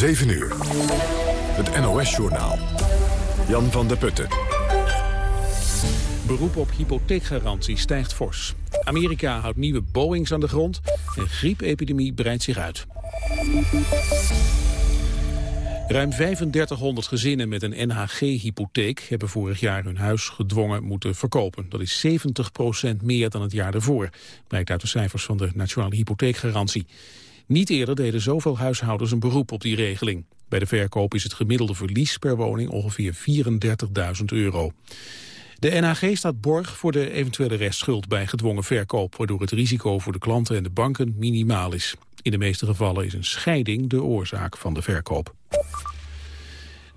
7 uur. Het NOS-journaal. Jan van der Putten. Beroep op hypotheekgarantie stijgt fors. Amerika houdt nieuwe Boeings aan de grond. En griepepidemie breidt zich uit. Ruim 3500 gezinnen met een NHG-hypotheek hebben vorig jaar hun huis gedwongen moeten verkopen. Dat is 70% meer dan het jaar ervoor, blijkt uit de cijfers van de Nationale Hypotheekgarantie. Niet eerder deden zoveel huishoudens een beroep op die regeling. Bij de verkoop is het gemiddelde verlies per woning ongeveer 34.000 euro. De NHG staat borg voor de eventuele restschuld bij gedwongen verkoop... waardoor het risico voor de klanten en de banken minimaal is. In de meeste gevallen is een scheiding de oorzaak van de verkoop.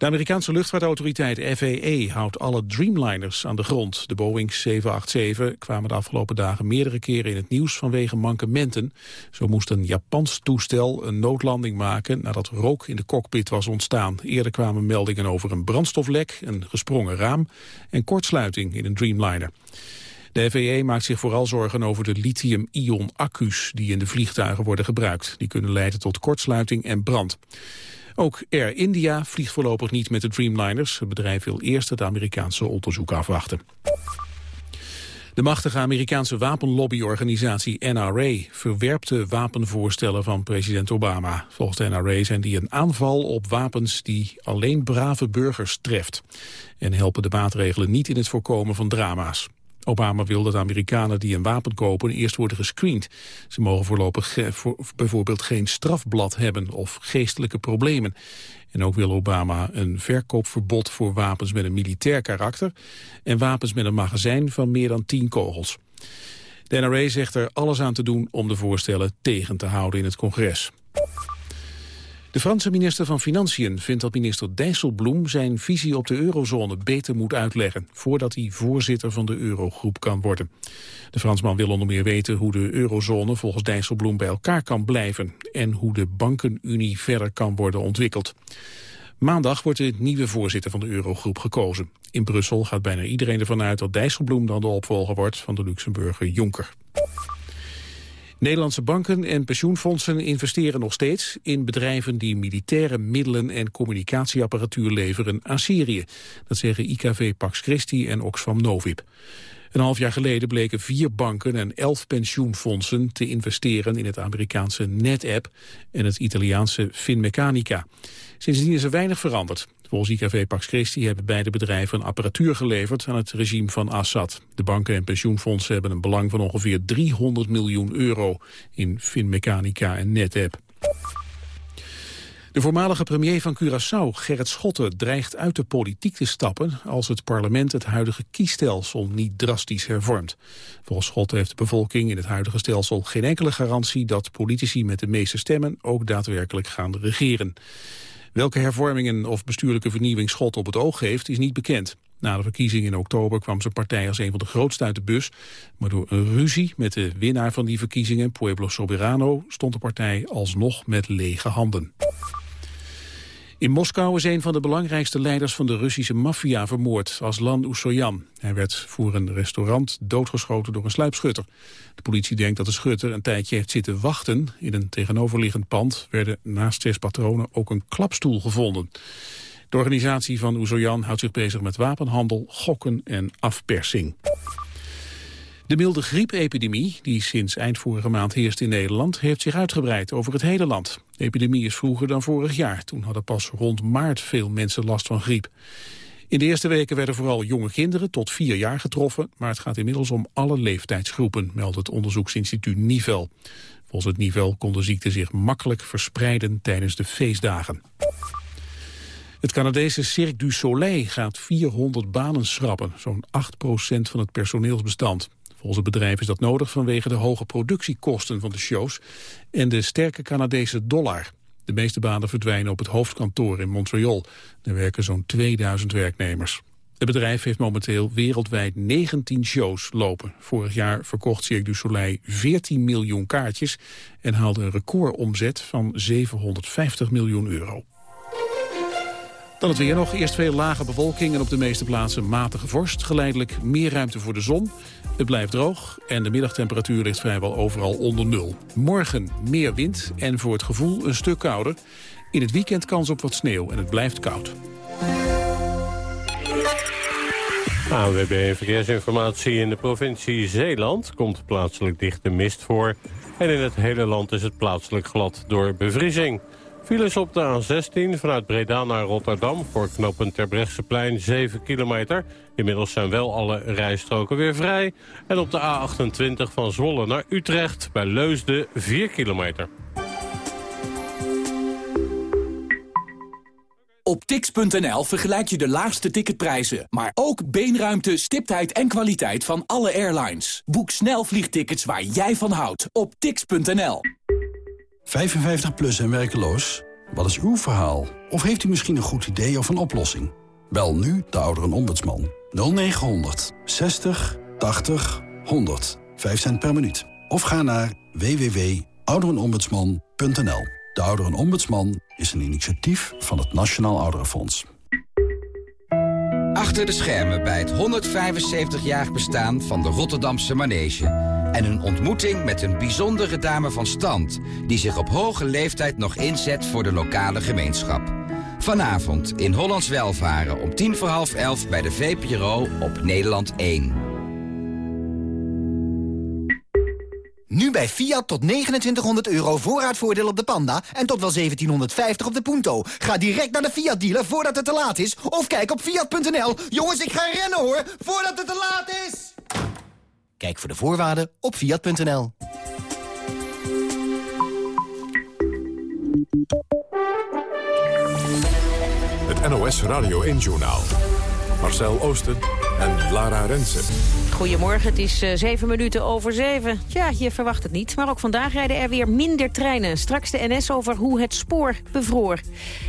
De Amerikaanse luchtvaartautoriteit FAA houdt alle Dreamliners aan de grond. De Boeing 787 kwamen de afgelopen dagen meerdere keren in het nieuws vanwege mankementen. Zo moest een Japans toestel een noodlanding maken nadat rook in de cockpit was ontstaan. Eerder kwamen meldingen over een brandstoflek, een gesprongen raam en kortsluiting in een Dreamliner. De FAA maakt zich vooral zorgen over de lithium-ion accu's die in de vliegtuigen worden gebruikt. Die kunnen leiden tot kortsluiting en brand. Ook Air India vliegt voorlopig niet met de Dreamliners. Het bedrijf wil eerst het Amerikaanse onderzoek afwachten. De machtige Amerikaanse wapenlobbyorganisatie NRA verwerpt de wapenvoorstellen van president Obama. Volgens de NRA zijn die een aanval op wapens die alleen brave burgers treft. En helpen de maatregelen niet in het voorkomen van drama's. Obama wil dat Amerikanen die een wapen kopen eerst worden gescreend. Ze mogen voorlopig bijvoorbeeld geen strafblad hebben of geestelijke problemen. En ook wil Obama een verkoopverbod voor wapens met een militair karakter... en wapens met een magazijn van meer dan 10 kogels. De NRA zegt er alles aan te doen om de voorstellen tegen te houden in het congres. De Franse minister van Financiën vindt dat minister Dijsselbloem zijn visie op de eurozone beter moet uitleggen, voordat hij voorzitter van de eurogroep kan worden. De Fransman wil onder meer weten hoe de eurozone volgens Dijsselbloem bij elkaar kan blijven en hoe de bankenunie verder kan worden ontwikkeld. Maandag wordt de nieuwe voorzitter van de Eurogroep gekozen. In Brussel gaat bijna iedereen ervan uit dat Dijsselbloem dan de opvolger wordt van de Luxemburger Jonker. Nederlandse banken en pensioenfondsen investeren nog steeds in bedrijven die militaire middelen en communicatieapparatuur leveren aan Syrië. Dat zeggen IKV Pax Christi en Oxfam Novib. Een half jaar geleden bleken vier banken en elf pensioenfondsen te investeren in het Amerikaanse NetApp en het Italiaanse Finmeccanica. Sindsdien is er weinig veranderd. Volgens IKV Pax Christi hebben beide bedrijven apparatuur geleverd aan het regime van Assad. De banken en pensioenfondsen hebben een belang van ongeveer 300 miljoen euro in Finmeccanica en NetApp. De voormalige premier van Curaçao, Gerrit Schotten, dreigt uit de politiek te stappen als het parlement het huidige kiesstelsel niet drastisch hervormt. Volgens Schotten heeft de bevolking in het huidige stelsel geen enkele garantie dat politici met de meeste stemmen ook daadwerkelijk gaan regeren. Welke hervormingen of bestuurlijke vernieuwing Schot op het oog heeft, is niet bekend. Na de verkiezing in oktober kwam zijn partij als een van de grootste uit de bus. Maar door een ruzie met de winnaar van die verkiezingen, Pueblo Soberano, stond de partij alsnog met lege handen. In Moskou is een van de belangrijkste leiders van de Russische maffia vermoord, Aslan Oesoyan. Hij werd voor een restaurant doodgeschoten door een sluipschutter. De politie denkt dat de schutter een tijdje heeft zitten wachten. In een tegenoverliggend pand werden naast zes patronen ook een klapstoel gevonden. De organisatie van Oesoyan houdt zich bezig met wapenhandel, gokken en afpersing. De milde griepepidemie, die sinds eind vorige maand heerst in Nederland, heeft zich uitgebreid over het hele land. De epidemie is vroeger dan vorig jaar. Toen hadden pas rond maart veel mensen last van griep. In de eerste weken werden vooral jonge kinderen tot vier jaar getroffen, maar het gaat inmiddels om alle leeftijdsgroepen, meldt het onderzoeksinstituut Nivel. Volgens het Nivel kon de ziekte zich makkelijk verspreiden tijdens de feestdagen. Het Canadese Cirque du Soleil gaat 400 banen schrappen, zo'n 8% van het personeelsbestand. Volgens het bedrijf is dat nodig vanwege de hoge productiekosten van de shows en de sterke Canadese dollar. De meeste banen verdwijnen op het hoofdkantoor in Montreal. Er werken zo'n 2000 werknemers. Het bedrijf heeft momenteel wereldwijd 19 shows lopen. Vorig jaar verkocht Cirque du Soleil 14 miljoen kaartjes... en haalde een recordomzet van 750 miljoen euro. Dan het weer nog. Eerst veel lage bewolking en op de meeste plaatsen matige vorst. Geleidelijk meer ruimte voor de zon. Het blijft droog en de middagtemperatuur ligt vrijwel overal onder nul. Morgen meer wind en voor het gevoel een stuk kouder. In het weekend kans op wat sneeuw en het blijft koud. AWB Verkeersinformatie in de provincie Zeeland komt plaatselijk dichte mist voor. En in het hele land is het plaatselijk glad door bevriezing. Files op de A16 vanuit Breda naar Rotterdam voor knooppunt Terbrechtseplein 7 kilometer. Inmiddels zijn wel alle rijstroken weer vrij. En op de A28 van Zwolle naar Utrecht bij Leusden 4 kilometer. Op tix.nl vergelijk je de laagste ticketprijzen, maar ook beenruimte, stiptheid en kwaliteit van alle airlines. Boek snel vliegtickets waar jij van houdt op tix.nl. 55 plus en werkeloos? Wat is uw verhaal? Of heeft u misschien een goed idee of een oplossing? Bel nu de Ouderenombudsman 0900 60 80 100. 5 cent per minuut. Of ga naar www.ouderenombudsman.nl. De Ouderenombudsman is een initiatief van het Nationaal Ouderenfonds. Achter de schermen bij het 175-jarig bestaan van de Rotterdamse Manege. En een ontmoeting met een bijzondere dame van stand... die zich op hoge leeftijd nog inzet voor de lokale gemeenschap. Vanavond in Hollands Welvaren om tien voor half elf bij de VPRO op Nederland 1. Nu bij Fiat tot 2900 euro voorraadvoordeel op de Panda en tot wel 1750 op de Punto. Ga direct naar de Fiat dealer voordat het te laat is. Of kijk op Fiat.nl. Jongens, ik ga rennen hoor, voordat het te laat is. Kijk voor de voorwaarden op Fiat.nl. Het NOS Radio 1-journaal. Marcel Oosten en Lara Rensen. Goedemorgen, het is uh, zeven minuten over zeven. Ja, je verwacht het niet, maar ook vandaag rijden er weer minder treinen. Straks de NS over hoe het spoor bevroor.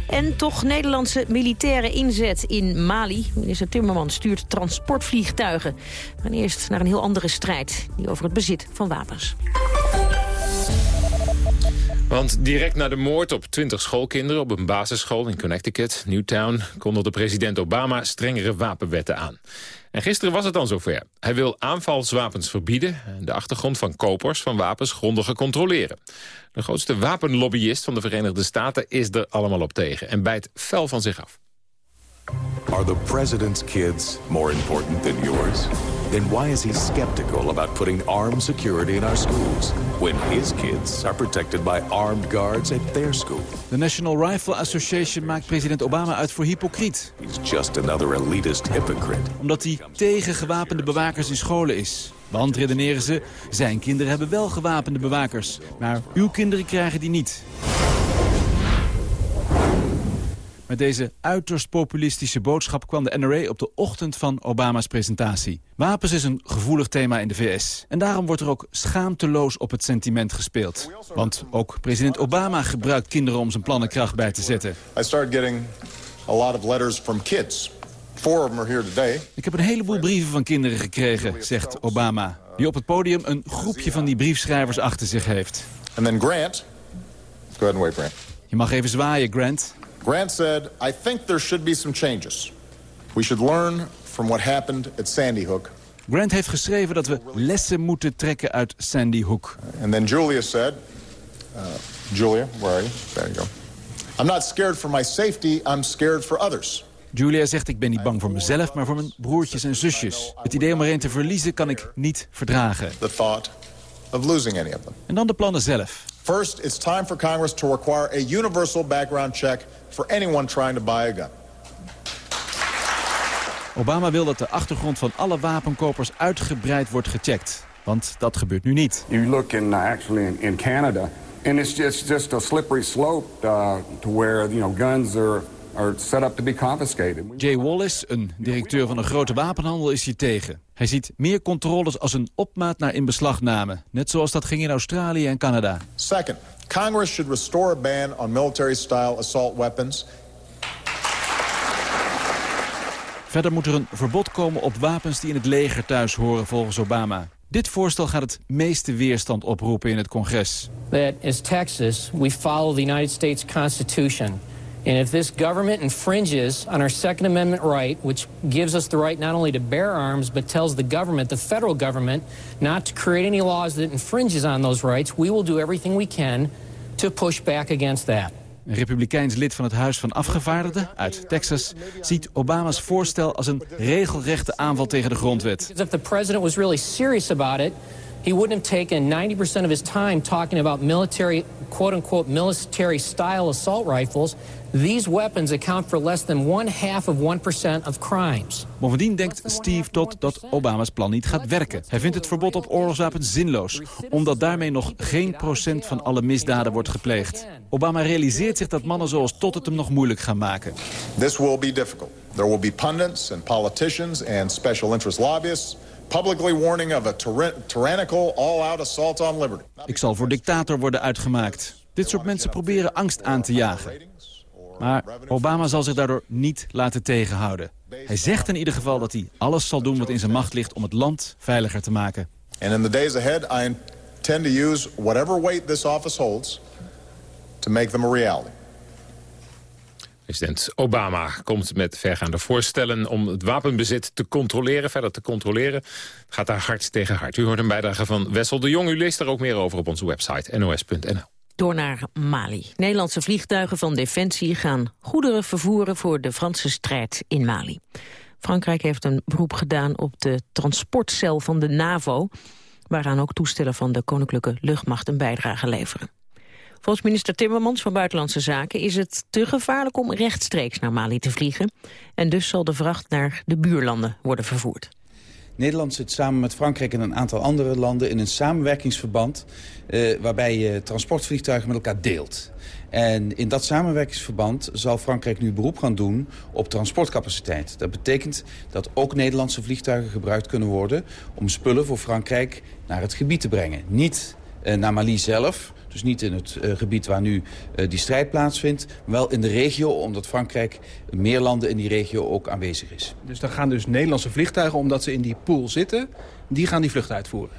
En toch Nederlandse militaire inzet in Mali. Minister Timmerman stuurt transportvliegtuigen. Maar eerst naar een heel andere strijd, die over het bezit van wapens. Want direct na de moord op 20 schoolkinderen op een basisschool in Connecticut, Newtown, kondigde president Obama strengere wapenwetten aan. En gisteren was het dan zover. Hij wil aanvalswapens verbieden en de achtergrond van kopers van wapens grondiger controleren. De grootste wapenlobbyist van de Verenigde Staten is er allemaal op tegen en bijt fel van zich af. Are the president's kids more important than yours? Then why is he skeptical about putting armed security in our schools when his kids are protected by armed guards at their school? De National Rifle Association maakt president Obama uit voor hypocriet. He's just another elitist hypocrite. Omdat hij tegen gewapende bewakers in scholen is. Want, redeneren ze, zijn kinderen hebben wel gewapende bewakers. Maar uw kinderen krijgen die niet. Met deze uiterst populistische boodschap kwam de NRA op de ochtend van Obama's presentatie. Wapens is een gevoelig thema in de VS. En daarom wordt er ook schaamteloos op het sentiment gespeeld. Want ook president Obama gebruikt kinderen om zijn plannen kracht bij te zetten. I started getting a lot of letters from kids. Four of them are here today. Ik heb een heleboel brieven van kinderen gekregen, zegt Obama. Die op het podium een groepje van die briefschrijvers achter zich heeft. And then Grant. Go ahead and wave, Grant. Je mag even zwaaien, Grant. Grant said, I think there should be some changes. We should learn from what happened at Sandy Hook. Grant heeft geschreven dat we lessen moeten trekken uit Sandy Hook. And then Julia said, uh, Julia, where are you? There you go. I'm not scared for my safety, I'm scared for others. Julia zegt, ik ben niet bang voor mezelf, maar voor mijn broertjes en zusjes. Het idee om er een te verliezen kan ik niet verdragen. The thought of losing any of them. En dan de plannen zelf. First, it's time for Congress to require a universal background check for anyone trying to buy a gun. Obama wil dat de achtergrond van alle wapenkopers uitgebreid wordt gecheckt. Want dat gebeurt nu niet. You look in uh, actually in, in Canada and it's just just a slippery slope uh, to where you know guns are are set up to be confiscated. Jay Wallace, een directeur van een grote wapenhandel, is hier tegen. Hij ziet meer controles als een opmaat naar inbeslagname. Net zoals dat ging in Australië en Canada. Second, Congress should restore a ban on military-style assault weapons. Verder moet er een verbod komen op wapens die in het leger thuis horen volgens Obama. Dit voorstel gaat het meeste weerstand oproepen in het congres. That as Texas, we follow the United States Constitution. And if this government infringes on our Second Amendment right, which gives us the right not only to bear arms, but tells the government, the federal government, not to create any laws that infringes on those rights, we will do everything we can to push back against that. een republikeins lid van het Huis van Afgevaardigden uit Texas, ziet Obama's voorstel als een regelrechte aanval tegen de grondwet. If the president was really serious about it, he wouldn't have taken 90% of his time talking about military, quote-unquote, military-style assault rifles. These weapons account for less than one half of 1% of crimes. Bovendien denkt Steve Todd dat Obama's plan niet gaat werken. Hij vindt het verbod op oorlogswapens zinloos, omdat daarmee nog geen procent van alle misdaden wordt gepleegd. Obama realiseert zich dat mannen zoals Todd het hem nog moeilijk gaan maken. This will be difficult. There will be pundits and politicians and special interest lobbyists publicly warning of a tyra tyrannical all-out assault on liberty. Ik zal voor dictator worden uitgemaakt. Dit soort mensen proberen angst aan te jagen. Maar Obama zal zich daardoor niet laten tegenhouden. Hij zegt in ieder geval dat hij alles zal doen wat in zijn macht ligt om het land veiliger te maken. And in the days ahead, I intend to use whatever weight this office holds to make them a reality. President Obama komt met vergaande voorstellen om het wapenbezit te controleren, verder te controleren. Het gaat daar hard tegen hard. U hoort een bijdrage van Wessel de Jong. U leest er ook meer over op onze website nos.nl. Door naar Mali. Nederlandse vliegtuigen van Defensie gaan goederen vervoeren voor de Franse strijd in Mali. Frankrijk heeft een beroep gedaan op de transportcel van de NAVO... waaraan ook toestellen van de Koninklijke Luchtmacht een bijdrage leveren. Volgens minister Timmermans van Buitenlandse Zaken is het te gevaarlijk om rechtstreeks naar Mali te vliegen. En dus zal de vracht naar de buurlanden worden vervoerd. Nederland zit samen met Frankrijk en een aantal andere landen in een samenwerkingsverband... Eh, waarbij je transportvliegtuigen met elkaar deelt. En in dat samenwerkingsverband zal Frankrijk nu beroep gaan doen op transportcapaciteit. Dat betekent dat ook Nederlandse vliegtuigen gebruikt kunnen worden... om spullen voor Frankrijk naar het gebied te brengen. Niet eh, naar Mali zelf, dus niet in het uh, gebied waar nu uh, die strijd plaatsvindt. Wel in de regio, omdat Frankrijk meer landen in die regio ook aanwezig is. Dus dan gaan dus Nederlandse vliegtuigen, omdat ze in die pool zitten... die gaan die vlucht uitvoeren?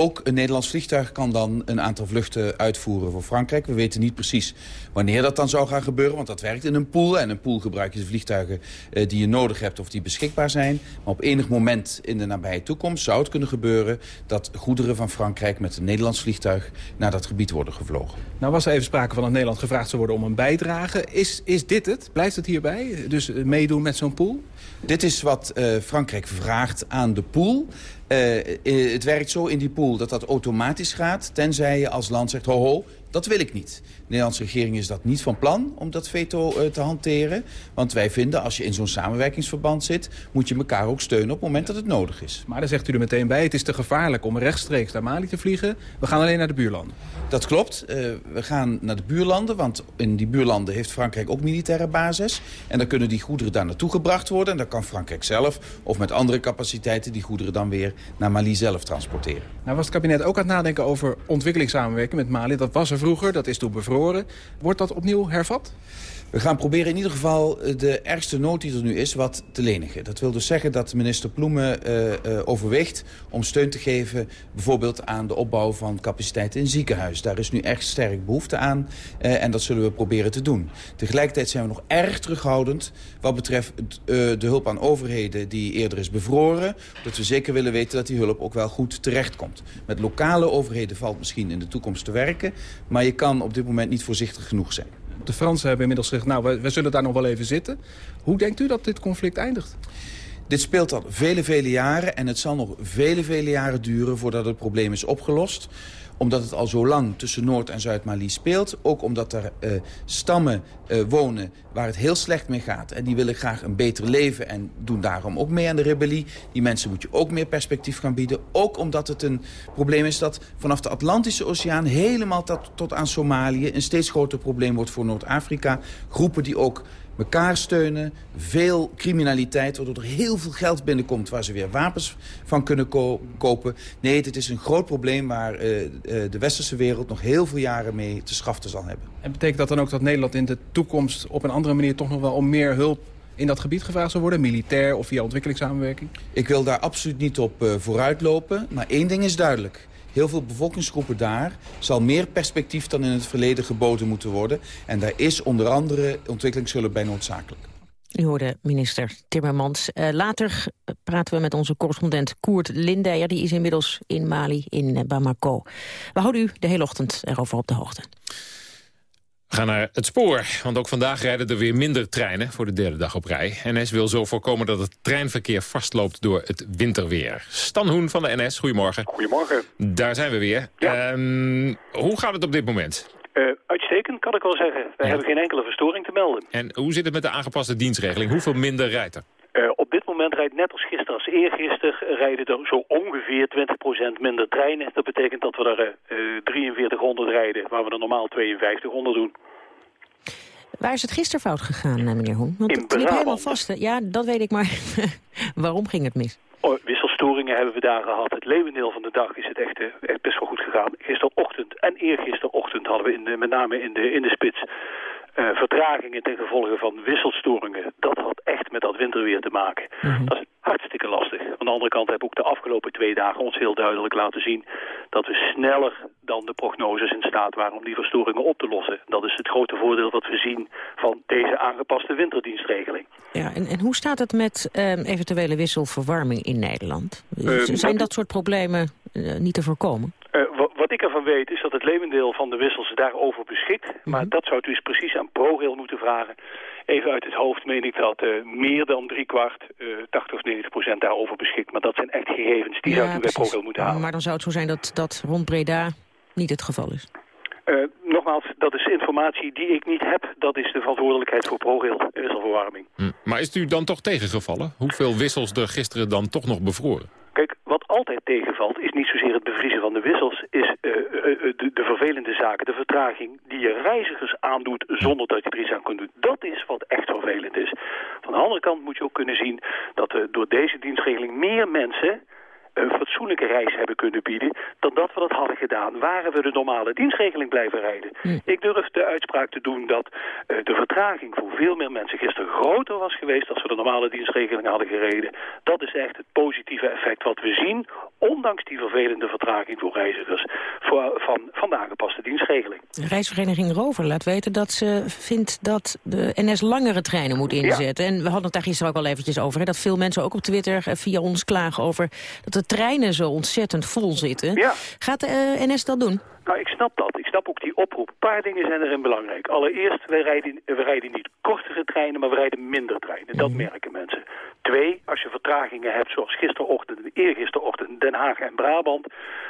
Ook een Nederlands vliegtuig kan dan een aantal vluchten uitvoeren voor Frankrijk. We weten niet precies wanneer dat dan zou gaan gebeuren, want dat werkt in een pool. En een pool gebruik je de vliegtuigen eh, die je nodig hebt of die beschikbaar zijn. Maar op enig moment in de nabije toekomst zou het kunnen gebeuren... dat goederen van Frankrijk met een Nederlands vliegtuig naar dat gebied worden gevlogen. Nou was er even sprake van dat Nederland gevraagd zou worden om een bijdrage. Is, is dit het? Blijft het hierbij? Dus eh, meedoen met zo'n pool? Dit is wat uh, Frankrijk vraagt aan de pool. Uh, het werkt zo in die pool dat dat automatisch gaat... tenzij je als land zegt, ho ho, dat wil ik niet. De Nederlandse regering is dat niet van plan om dat veto uh, te hanteren. Want wij vinden, als je in zo'n samenwerkingsverband zit... moet je elkaar ook steunen op het moment dat het nodig is. Maar dan zegt u er meteen bij, het is te gevaarlijk om rechtstreeks naar Mali te vliegen. We gaan alleen naar de buurlanden. Dat klopt. Uh, we gaan naar de buurlanden, want in die buurlanden heeft Frankrijk ook militaire basis. En dan kunnen die goederen daar naartoe gebracht worden. En dan kan Frankrijk zelf of met andere capaciteiten die goederen dan weer naar Mali zelf transporteren. Nou was het kabinet ook aan het nadenken over ontwikkelingssamenwerking met Mali. Dat was er vroeger, dat is toen bevroren. Wordt dat opnieuw hervat? We gaan proberen in ieder geval de ergste nood die er nu is wat te lenigen. Dat wil dus zeggen dat minister Ploemen uh, overweegt om steun te geven... bijvoorbeeld aan de opbouw van capaciteiten in ziekenhuis. Daar is nu echt sterk behoefte aan en dat zullen we proberen te doen. Tegelijkertijd zijn we nog erg terughoudend wat betreft de hulp aan overheden die eerder is bevroren. Dat we zeker willen weten dat die hulp ook wel goed terechtkomt. Met lokale overheden valt misschien in de toekomst te werken... maar je kan op dit moment niet voorzichtig genoeg zijn. De Fransen hebben inmiddels gezegd, nou, we, zullen daar nog wel even zitten. Hoe denkt u dat dit conflict eindigt? Dit speelt al vele, vele jaren en het zal nog vele, vele jaren duren voordat het probleem is opgelost omdat het al zo lang tussen Noord- en Zuid-Mali speelt. Ook omdat er uh, stammen uh, wonen waar het heel slecht mee gaat. En die willen graag een beter leven en doen daarom ook mee aan de rebellie. Die mensen moet je ook meer perspectief gaan bieden. Ook omdat het een probleem is dat vanaf de Atlantische Oceaan... helemaal tot aan Somalië een steeds groter probleem wordt voor Noord-Afrika. Groepen die ook elkaar steunen, veel criminaliteit... waardoor er heel veel geld binnenkomt waar ze weer wapens van kunnen ko kopen. Nee, dit is een groot probleem waar uh, uh, de westerse wereld nog heel veel jaren mee te schaften zal hebben. En betekent dat dan ook dat Nederland in de toekomst op een andere manier... toch nog wel om meer hulp in dat gebied gevraagd zal worden? Militair of via ontwikkelingssamenwerking? Ik wil daar absoluut niet op uh, vooruitlopen, maar één ding is duidelijk heel veel bevolkingsgroepen daar... zal meer perspectief dan in het verleden geboden moeten worden. En daar is onder andere ontwikkelingshulp bij noodzakelijk. U hoorde minister Timmermans. Uh, later praten we met onze correspondent Koert Lindeyer. Die is inmiddels in Mali, in Bamako. We houden u de hele ochtend erover op de hoogte. We gaan naar het spoor, want ook vandaag rijden er weer minder treinen voor de derde dag op rij. NS wil zo voorkomen dat het treinverkeer vastloopt door het winterweer. Stan Hoen van de NS, goedemorgen. Goedemorgen. Daar zijn we weer. Ehm, hoe gaat het op dit moment? Uh, uitstekend, kan ik wel zeggen. We hebben geen enkele verstoring te melden. En hoe zit het met de aangepaste dienstregeling? Hoeveel minder rijdt er? Moment rijdt net als gisteren als eergisteren rijden er zo ongeveer 20% minder treinen. Dat betekent dat we er uh, 4300 rijden, waar we er normaal 5200 doen. Waar is het gisteren fout gegaan, meneer Hoen? Want het liep helemaal vast. Ja, dat weet ik, maar waarom ging het mis? Oh, wisselstoringen hebben we daar gehad. Het leeuwendeel van de dag is het echt, echt best wel goed gegaan. Gisterochtend en eergisterochtend hadden we in de, met name in de, in de spits uh, vertragingen ten gevolge van wisselstoringen. Dat had echt met dat winterweer te maken. Mhm. Dat is hartstikke lastig. Aan de andere kant hebben ook de afgelopen twee dagen ons heel duidelijk laten zien... dat we sneller dan de prognoses in staat waren om die verstoringen op te lossen. Dat is het grote voordeel dat we zien van deze aangepaste winterdienstregeling. Ja, en, en hoe staat het met um, eventuele wisselverwarming in Nederland? Uh, Zijn dat soort problemen uh, niet te voorkomen? Wat ik ervan weet is dat het levendeel van de wissels daarover beschikt. Mm -hmm. Maar dat zou dus precies aan ProRail moeten vragen. Even uit het hoofd meen ik dat uh, meer dan drie kwart, uh, 80 of 90 procent daarover beschikt. Maar dat zijn echt gegevens, die ja, zou u bij ProRail moeten halen. Maar dan zou het zo zijn dat dat rond Breda niet het geval is. Uh, nogmaals, dat is informatie die ik niet heb. Dat is de verantwoordelijkheid voor ProRail, wisselverwarming. Hm. Maar is het u dan toch tegengevallen? Hoeveel wissels er gisteren dan toch nog bevroren? Kijk, wat altijd tegenvalt is niet zozeer het bevriezen van de wissels... is uh, uh, de, de, vervelende zaken, de vertraging die je reizigers aandoet... zonder dat je er iets aan kunt doen. Dat is wat echt vervelend is. Van de andere kant moet je ook kunnen zien... dat door deze dienstregeling meer mensen een fatsoenlijke reis hebben kunnen bieden... dan dat we dat hadden gedaan, waren we de normale dienstregeling blijven rijden. Hm. Ik durf de uitspraak te doen dat uh, de vertraging voor veel meer mensen gisteren groter was geweest... als we de normale dienstregeling hadden gereden. Dat is echt het positieve effect wat we zien... ondanks die vervelende vertraging voor reizigers voor, van, van de aangepaste dienstregeling. De reisvereniging Rover laat weten dat ze vindt dat de NS langere treinen moet inzetten. Ja. En we hadden het daar gisteren ook al eventjes over... Hè, dat veel mensen ook op Twitter via ons klagen over... dat de treinen zo ontzettend vol zitten. Ja. Gaat de uh, NS dat doen? Nou, ik snap dat. Ik snap ook die oproep. Een paar dingen zijn erin belangrijk. Allereerst, wij rijden, we rijden niet kortere treinen, maar we rijden minder treinen. Dat merken mensen. Twee, als je vertragingen hebt zoals gisterochtend en eergisterochtend Den Haag en Brabant...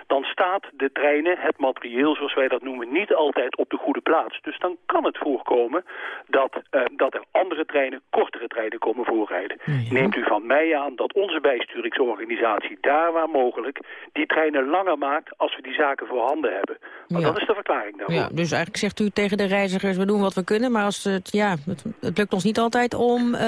dan staat de treinen, het materieel zoals wij dat noemen, niet altijd op de goede plaats. Dus dan kan het voorkomen dat, uh, dat er andere treinen, kortere treinen komen voorrijden. Ja. Neemt u van mij aan dat onze bijsturingsorganisatie daar waar mogelijk... die treinen langer maakt als we die zaken voorhanden hebben. Maar Ja. dat is de verklaring daarvoor. Ja, dus eigenlijk zegt u tegen de reizigers, we doen wat we kunnen... maar als het, ja, het, het lukt ons niet altijd om uh,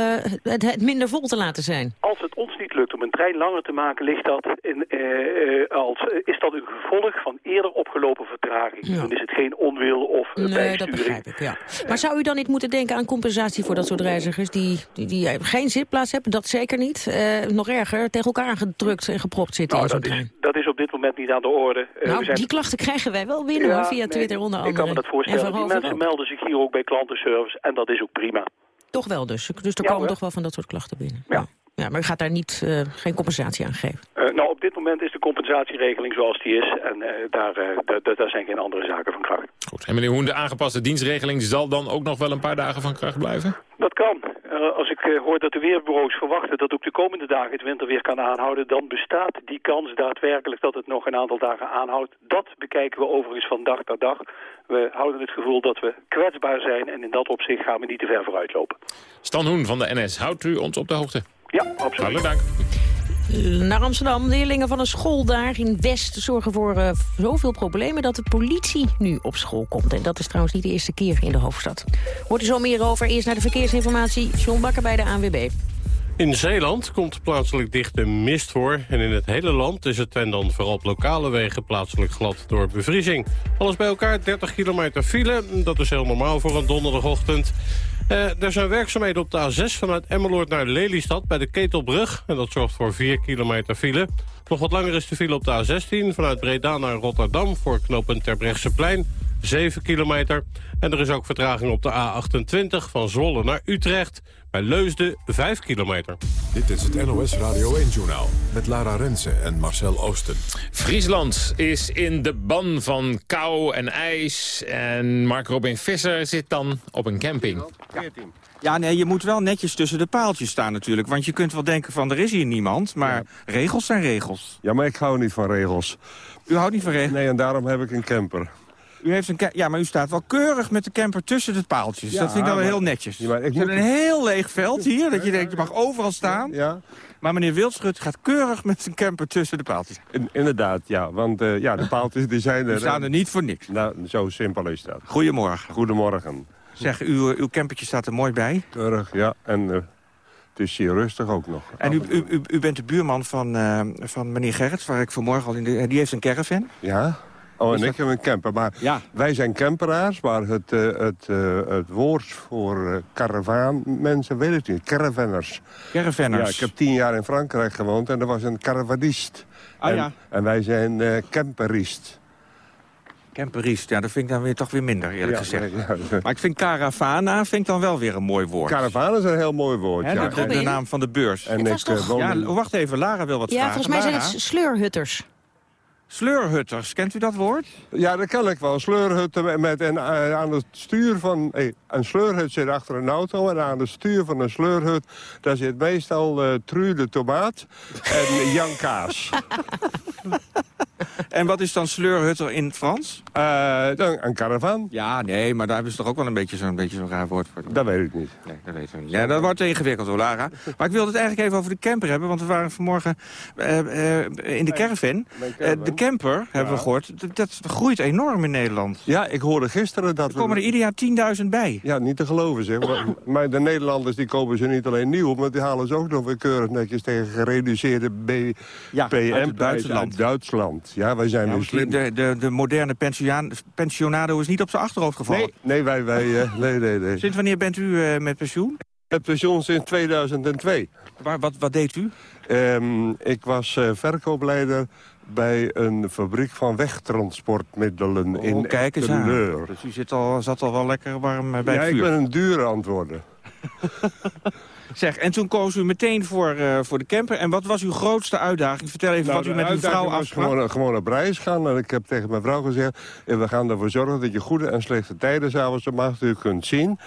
het, het minder vol te laten zijn. Als het ons niet lukt om een trein langer te maken, ligt dat in, uh, uh, als, is dat een gevolg van eerder opgelopen vertraging. Ja. Dan is het geen onwil of uh, Nee, bijsturing. dat begrijp ik, ja. Maar zou u dan niet moeten denken aan compensatie voor dat soort reizigers... die, die, die geen zitplaats hebben, dat zeker niet. Nog erger, tegen elkaar gedrukt en gepropt zitten Nou, in zo'n trein. is, dat is op dit moment niet aan de orde. Nou, zijn... die klachten krijgen wij wel binnen, hoor, via nee, Twitter onder andere. Ik kan me dat En voorstellen. van Die Rover mensen ook. melden zich hier ook bij klantenservice en dat is ook prima. Toch wel dus. Dus er Ja, komen hoor. toch wel van dat soort klachten binnen. Ja. Ja, maar u gaat daar niet, uh, geen compensatie aan geven. Uh, nou, op dit moment is de compensatieregeling zoals die is. En uh, daar, uh, daar zijn geen andere zaken van kracht. Goed. En meneer Hoen, de aangepaste dienstregeling zal dan ook nog wel een paar dagen van kracht blijven? Dat kan. Uh, als ik uh, hoor dat de weerbureaus verwachten dat ook de komende dagen het winterweer kan aanhouden, dan bestaat die kans daadwerkelijk dat het nog een aantal dagen aanhoudt. Dat bekijken we overigens van dag tot dag. We houden het gevoel dat we kwetsbaar zijn en in dat opzicht gaan we niet te ver vooruit lopen. Stan Hoen van de NS, houdt u ons op de hoogte? Ja, absoluut. Hartelijk dank. Naar Amsterdam. Leerlingen van een school daar in West zorgen voor uh, zoveel problemen... dat de politie nu op school komt. En dat is trouwens niet de eerste keer in de hoofdstad. Hoort u zo meer over. Eerst naar de verkeersinformatie. John Bakker bij de ANWB. In Zeeland komt plaatselijk dichte mist voor. En in het hele land is het en dan vooral op lokale wegen plaatselijk glad door bevriezing. Alles bij elkaar 30 kilometer file. Dat is heel normaal voor een donderdagochtend. Uh, er zijn werkzaamheden op de A6 vanuit Emmeloord naar Lelystad bij de Ketelbrug. En dat zorgt voor 4 kilometer file. Nog wat langer is de file op de A16 vanuit Breda naar Rotterdam voor knooppunt Terbrechtseplein. 7 kilometer. En er is ook vertraging op de A28 van Zwolle naar Utrecht. Bij Leusden 5 kilometer. Dit is het NOS Radio 1-journaal met Lara Rensen en Marcel Oosten. Friesland is in de ban van kou en ijs. En Mark Robin Visser zit dan op een camping. Ja, nee, je moet wel netjes tussen de paaltjes staan natuurlijk. Want je kunt wel denken van, er is hier niemand. Maar regels zijn regels. Ja, maar ik hou niet van regels. U houdt niet van regels? Nee, en daarom heb ik een camper. U heeft een ja, maar u staat wel keurig met de camper tussen de paaltjes. Ja, dat vind ik dan wel heel netjes. Ja, maar ik moet- een heel leeg veld hier, dat je denkt, je mag overal staan. Ja. Maar meneer Wildschut gaat keurig met zijn camper tussen de paaltjes. In- inderdaad, ja. Want eh, ja, de paaltjes die zijn er... Die staan er niet voor niks. Nou, zo simpel is dat. Goedemorgen. Goedemorgen. Zeg, uw, uw campertje staat er mooi bij. Keurig, ja. En eh, het is hier rustig ook nog. En u, u, u, u bent de buurman van, eh, van meneer Gerrits, waar ik vanmorgen al in de... Die heeft een caravan. Ja? Oh, en ik heb een camper. Maar Ja. wij zijn camperaars, maar het, eh, het, eh, het woord voor caravaan mensen weet ik niet. Caravanners. Caravanners. Ja, ik heb tien jaar in Frankrijk gewoond en er was een caravanist. Ah, en, ja. en wij zijn eh camperist. Camperist, ja, dat vind ik dan weer toch weer minder, eerlijk Ja, gezegd. ja. Maar ik vind caravana vind ik dan wel weer een mooi woord. Caravaan is een heel mooi woord, ja. de, de naam van de beurs. En Het ik toch- woon Ja, wacht even, Lara wil wat Ja, vragen. volgens mij zijn het sleurhutters. Sleurhutters, kent u dat woord? Ja, dat kan ik wel. Sleurhutten met, en, eh, aan het stuur van... een sleurhut zit achter een auto en aan het stuur van een sleurhut... daar zit meestal eh Tru de tomaat en Jan Kaas. En wat is dan sleurhutter in het Frans? Eh, dan een caravan? Ja, nee, maar daar hebben ze toch ook wel een beetje zo'n beetje zo'n raar woord voor. Dat weet ik niet. Nee, dat weten we niet. Ja, dat wordt te ingewikkeld hoor, Lara. Maar ik wilde het eigenlijk even over de camper hebben, want we waren vanmorgen eh, eh, in de caravan. Eh, de camper, hebben we gehoord, dat groeit enorm in Nederland. Ja, ik hoorde gisteren dat... Er komen er ieder jaar 10.000 bij. Ja, niet te geloven zeg. Maar, maar de Nederlanders die kopen ze niet alleen nieuw... maar die halen ze ook nog weer keurig netjes tegen gereduceerde Ja, uit BPM-prijs buitenland. uit Duitsland. Ja, wij zijn Ja, misschien slim. de, de, de moderne pensioen- pensionado is niet op zijn achterhoofd gevallen. Nee, nee, wij, wij, eh, nee, nee, nee. Sinds wanneer bent u eh, met pensioen? Het pensioen sinds 2002. Waar, wat, wat deed u? Ehm, ik was eh, verkoopleider bij een fabriek van wegtransportmiddelen in oh, kijk eens aan. Dus u zit al, zat al wel lekker warm eh, bij Ja, het ik vuur. ben een dure antwoorden. Zeg, en toen koos u meteen voor, eh, voor de camper. En wat was uw grootste uitdaging? Vertel even wat u Nou, de met uw vrouw afsprak. Gewoon, gewoon op reis gaan. En ik heb tegen mijn vrouw gezegd... eh, we gaan ervoor zorgen dat je goede en slechte tijden... s'avonds om acht uur kunt zien.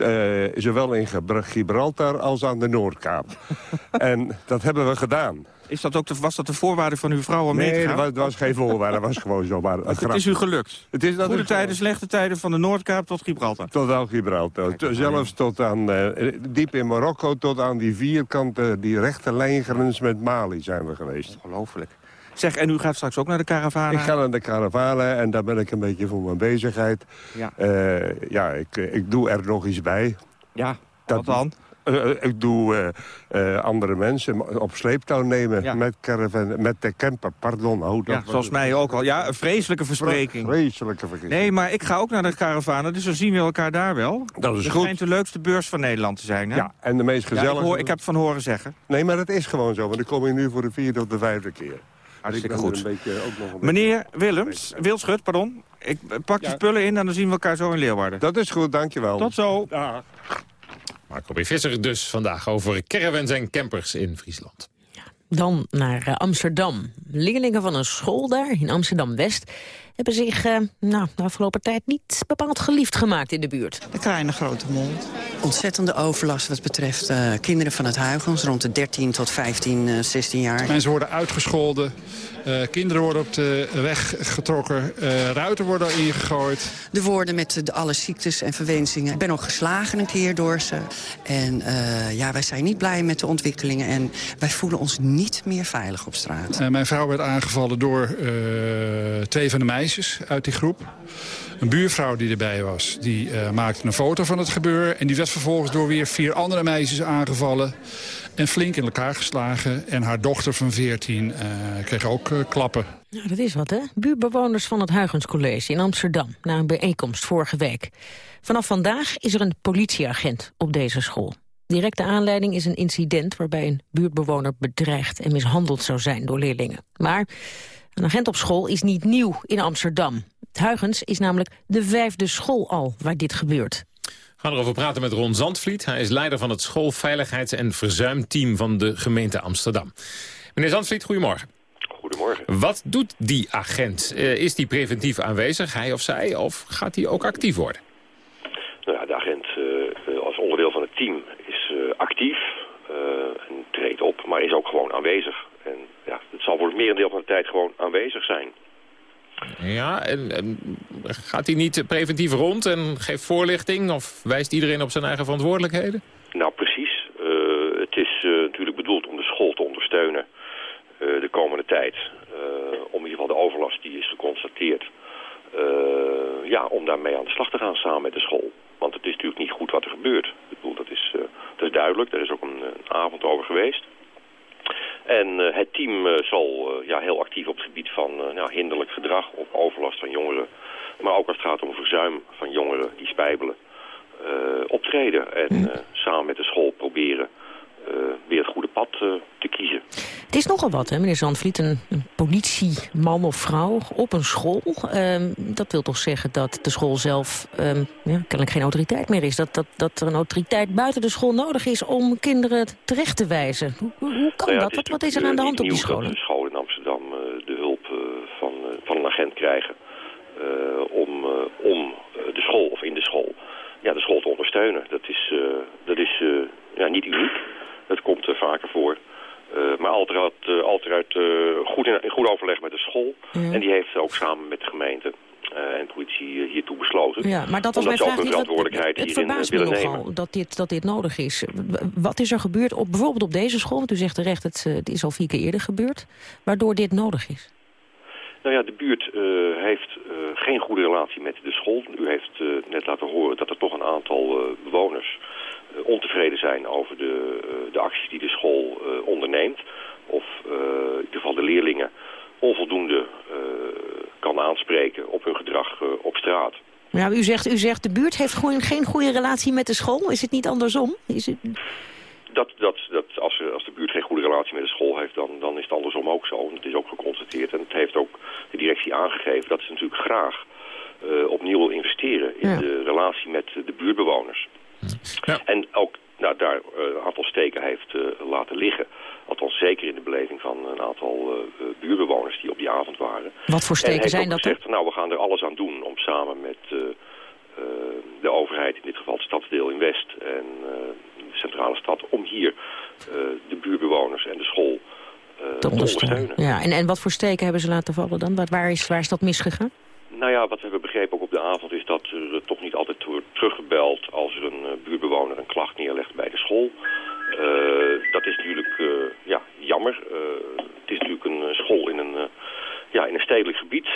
Eh, zowel in Gibra- Gibraltar als aan de Noordkaap. en dat hebben we gedaan. Is dat ook de, was dat de voorwaarde van uw vrouw om mee te Nee, gaan? dat was, dat was geen voorwaarde. Dat was gewoon zomaar een het is u gelukt. Het is Goede tijden, slechte tijden van de Noordkaap tot Gibraltar. Tot aan Gibraltar. Zelfs tot aan, eh, diep in Marokko, tot aan die vierkante, die rechte lijngrens met Mali zijn we geweest. Ongelooflijk. Zeg, en u gaat straks ook naar de caravana? Ik ga naar de caravanen en daar ben ik een beetje voor mijn bezigheid. Ja. Eh, ja, ik, ik doe er nog iets bij. Ja, wat dan? Eh, eh, ik doe andere mensen op sleeptouw nemen Ja. met, caravan, met de camper. Pardon. Oh, dat Ja, zoals mij ook al. Ja, een vreselijke verspreking. Vreselijke vergissing. Nee, maar ik ga ook naar de caravana, dus dan zien we elkaar daar wel. Dat is Het goed. schijnt de leukste beurs van Nederland te zijn, hè? Ja, en de meest Ja, gezellige... ik, hoor, ik heb het van horen zeggen. Nee, maar dat is gewoon zo, want ik kom hier nu voor de vierde of de vijfde keer. Hartstikke Ik ben goed. er Een beetje, ook nog een Meneer Willems, Wildschut, pardon. Ik pak je Ja. spullen in en dan zien we elkaar zo in Leeuwarden. Dat is goed, dankjewel. Tot zo. Mark Robin Visser dus vandaag over caravans en campers in Friesland. Dan naar eh, Amsterdam. Leerlingen van een school daar in Amsterdam-West... hebben zich eh, nou, de afgelopen tijd niet bepaald geliefd gemaakt in de buurt. De kleine grote mond. Ontzettende overlast wat betreft eh, kinderen van het Huygens... rond de 13 tot 15, eh, 16 jaar. Mensen worden uitgescholden, eh, kinderen worden op de weg getrokken, eh, ruiten worden ingegooid. De woorden met de, alle ziektes en verwensingen. Ik ben ook geslagen een keer door ze. En eh, ja, wij zijn niet blij met de ontwikkelingen... en wij voelen ons niet meer veilig op straat. Eh, mijn vrouw werd aangevallen door eh, twee van de meisjes uit die groep. Een buurvrouw die erbij was, die eh, maakte een foto van het gebeuren... en die werd vervolgens door weer vier andere meisjes aangevallen... en flink in elkaar geslagen. En haar dochter van 14 eh, kreeg ook eh, klappen. Nou, dat is wat, hè? Buurtbewoners van het Huygenscollege in Amsterdam... na een bijeenkomst vorige week. Vanaf vandaag is er een politieagent op deze school. Directe aanleiding is een incident waarbij een buurtbewoner bedreigd en mishandeld zou zijn door leerlingen. Maar Een agent op school is niet nieuw in Amsterdam. Het Huygens is namelijk de vijfde school al waar dit gebeurt. We gaan erover praten met Ron Zandvliet. Hij is leider van het schoolveiligheids- en verzuimteam van de gemeente Amsterdam. Meneer Zandvliet, goedemorgen. Goedemorgen. Wat doet die agent? Uh, is die preventief aanwezig, hij of zij, of gaat hij ook actief worden? Nou ja, de agent uh, als onderdeel van het team is uh, actief en treedt op, maar is ook gewoon aanwezig. En ja, het zal voor het merendeel van de tijd gewoon aanwezig zijn. Ja, en, en, gaat hij niet preventief rond en geeft voorlichting... of wijst iedereen op zijn eigen verantwoordelijkheden? Nou, precies. Uh, het is uh, natuurlijk bedoeld om de school te ondersteunen uh, de komende tijd. om in ieder geval de overlast die is geconstateerd... ja, om daarmee aan de slag te gaan samen met de school. Want het is natuurlijk niet goed wat er gebeurt. Ik bedoel, dat is, dat is duidelijk. Daar is ook een, een avond over geweest. En uh, het team uh, zal uh, ja, heel actief op het gebied van nou, hinderlijk gedrag of overlast van jongeren. Maar ook als het gaat om verzuim van jongeren die spijbelen. optreden en samen met de school proberen weer het goede pad te kiezen. Het is nogal wat, hè, meneer Zandvliet, een, een politieman of vrouw op een school. Um, dat wil toch zeggen dat de school zelf um, ja, kennelijk geen autoriteit meer is. Dat, dat, dat er een autoriteit buiten de school nodig is om kinderen terecht te wijzen. Hoe, hoe kan nou ja, dat? Wat, wat is er aan de hand op die scholen? dat de scholen in Amsterdam uh, de hulp van, van een agent krijgen om, om de school of in de school ja, de school te ondersteunen. Dat is, dat is ja, niet uniek. Dat komt vaker voor. Uh, maar altijd, uh, altijd uh, goed in, in, goed overleg met de school. Ja. En die heeft ook samen met de gemeente en politie hiertoe besloten. Ja, maar dat was Omdat mijn vraag een niet. verantwoordelijkheid Het, het hierin verbaast me nogal dat dit, dat dit nodig is. Wat is er gebeurd, op, bijvoorbeeld op deze school? Want u zegt terecht, het, het is al vier keer eerder gebeurd. Waardoor dit nodig is? Nou ja, de buurt heeft geen goede relatie met de school. U heeft net laten horen dat er toch een aantal bewoners ontevreden zijn over de, de acties die de school uh, onderneemt. Of uh, in ieder geval de leerlingen onvoldoende kan aanspreken op hun gedrag op straat. Ja, u, zegt, u zegt de buurt heeft gewoon geen goede relatie met de school. Is het niet andersom? Is het... Dat, dat, dat als, als de buurt geen goede relatie met de school heeft, dan, dan is het andersom ook zo. En het is ook geconstateerd. En het heeft ook de directie aangegeven dat ze natuurlijk graag opnieuw wil investeren in Ja. de relatie met de buurtbewoners. En ook nou, daar uh, een aantal steken heeft uh, laten liggen. Althans zeker in de beleving van een aantal uh, buurbewoners die op die avond waren. Wat voor en steken zijn dat dan? gezegd, nou we gaan er alles aan doen om samen met de overheid, in dit geval het stadsdeel in West en de centrale stad, om hier de buurbewoners en de school te ondersteunen. Ja, en, en wat voor steken hebben ze laten vallen dan? Waar, waar, is, waar is dat misgegaan? Nou ja, wat we hebben begrepen ook op de avond is dat er uh, toch niet altijd wordt teruggebeld als er een uh, buurtbewoner een klacht neerlegt bij de school. Uh, dat is natuurlijk ja, jammer. het is natuurlijk een school in een, ja, in een stedelijk gebied.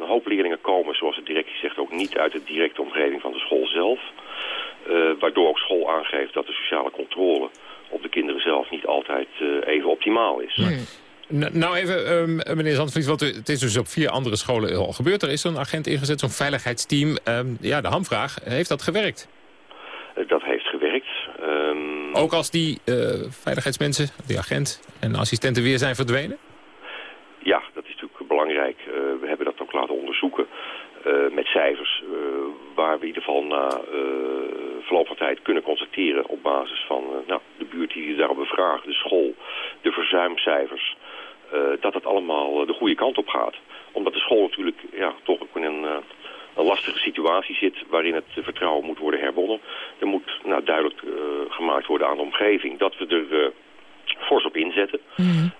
een hoop leerlingen komen, zoals de directie zegt, ook niet uit de directe omgeving van de school zelf. waardoor ook school aangeeft dat de sociale controle op de kinderen zelf niet altijd even optimaal is. Nou even, um, meneer Zandvliet, want het is dus op vier andere scholen al gebeurd. Er is zo'n agent ingezet, zo'n veiligheidsteam. Um, ja, de hamvraag, heeft dat gewerkt? Uh, dat heeft gewerkt. Um... Ook als die uh, veiligheidsmensen, die agent en assistenten weer zijn verdwenen? Ja, dat is natuurlijk belangrijk. Uh, we hebben dat ook laten onderzoeken met cijfers. waar we in ieder geval na verloop van tijd kunnen constateren op basis van nou, de buurt die daarop bevragen, de school, de verzuimcijfers. Uh, dat het allemaal uh, de goede kant op gaat. Omdat de school natuurlijk ja, toch ook in een, uh, een lastige situatie zit... waarin het vertrouwen moet worden herwonnen. Er moet nou, duidelijk gemaakt worden aan de omgeving... dat we er fors op inzetten. Mm.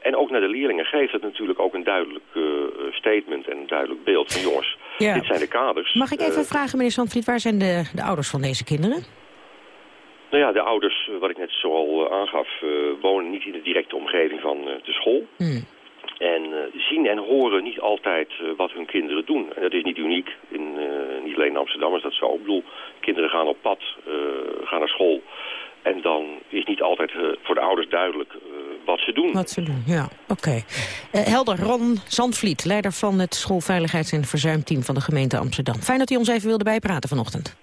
en ook naar de leerlingen geeft het natuurlijk ook een duidelijk statement... en een duidelijk beeld van jongens, Ja. dit zijn de kaders. Mag ik even vragen, meneer Zandvliet, waar zijn de, de ouders van deze kinderen? Nou ja, de ouders, wat ik net zo al aangaf, wonen niet in de directe omgeving van de school. Mm. En zien en horen niet altijd wat hun kinderen doen. En dat is niet uniek. In, niet alleen in Amsterdam is dat zo. Ik bedoel, kinderen gaan op pad, gaan naar school. En dan is niet altijd voor de ouders duidelijk wat ze doen. Wat ze doen, ja. Oké. Okay. helder, Ron Zandvliet, leider van het schoolveiligheids- en verzuimteam van de gemeente Amsterdam. Fijn dat u ons even wilde bijpraten vanochtend.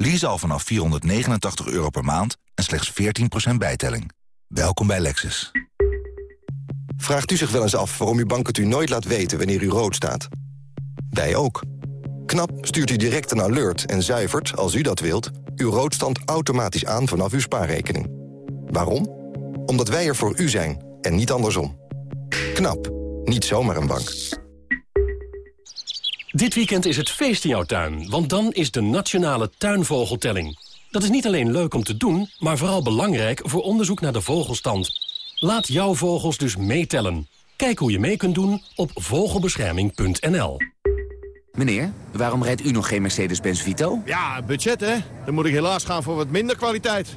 Lease al vanaf 489 euro per maand en slechts 14% bijtelling. Welkom bij Lexus. Vraagt u zich wel eens af waarom uw bank het u nooit laat weten wanneer u rood staat? Wij ook. KNAP stuurt u direct een alert en zuivert, als u dat wilt... uw roodstand automatisch aan vanaf uw spaarrekening. Waarom? Omdat wij er voor u zijn en niet andersom. KNAP. Niet zomaar een bank. Dit weekend is het feest in jouw tuin, want dan is de Nationale Tuinvogeltelling. Dat is niet alleen leuk om te doen, maar vooral belangrijk voor onderzoek naar de vogelstand. Laat jouw vogels dus meetellen. Kijk hoe je mee kunt doen op vogelbescherming.nl. Meneer, waarom rijdt u nog geen Mercedes-Benz Vito? Ja, budget hè. Dan moet ik helaas gaan voor wat minder kwaliteit.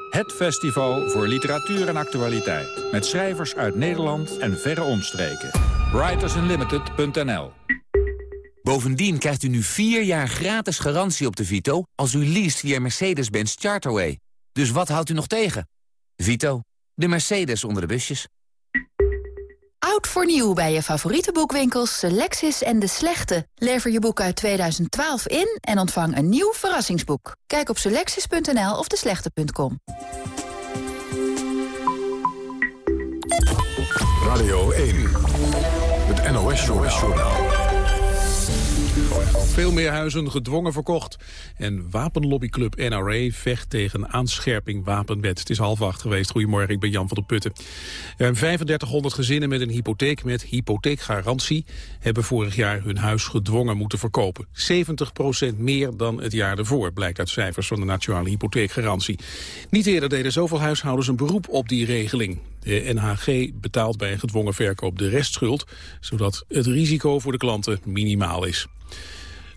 Het festival voor literatuur en actualiteit. Met schrijvers uit Nederland en verre omstreken. Writersunlimited.nl Bovendien krijgt u nu vier jaar gratis garantie op de Vito... als u leest via Mercedes-Benz Charterway. Dus wat houdt u nog tegen? Vito, de Mercedes onder de busjes. Oud voor nieuw bij je favoriete boekwinkels Selectis en De Slechte. Lever je boek uit 2012 in en ontvang een nieuw verrassingsboek. Kijk op selectis.nl of deslechte.com. Radio 1, het NOS-journaal. Veel meer huizen gedwongen verkocht. En wapenlobbyclub NRA vecht tegen aanscherping wapenwet. Het is half acht geweest. Goedemorgen, ik ben Jan van der Putten. Ruim 3500 gezinnen met een hypotheek met hypotheekgarantie... hebben vorig jaar hun huis gedwongen moeten verkopen. 70% meer dan het jaar ervoor, blijkt uit cijfers van de Nationale Hypotheekgarantie. Niet eerder deden zoveel huishoudens een beroep op die regeling. De NHG betaalt bij een gedwongen verkoop de restschuld... zodat het risico voor de klanten minimaal is.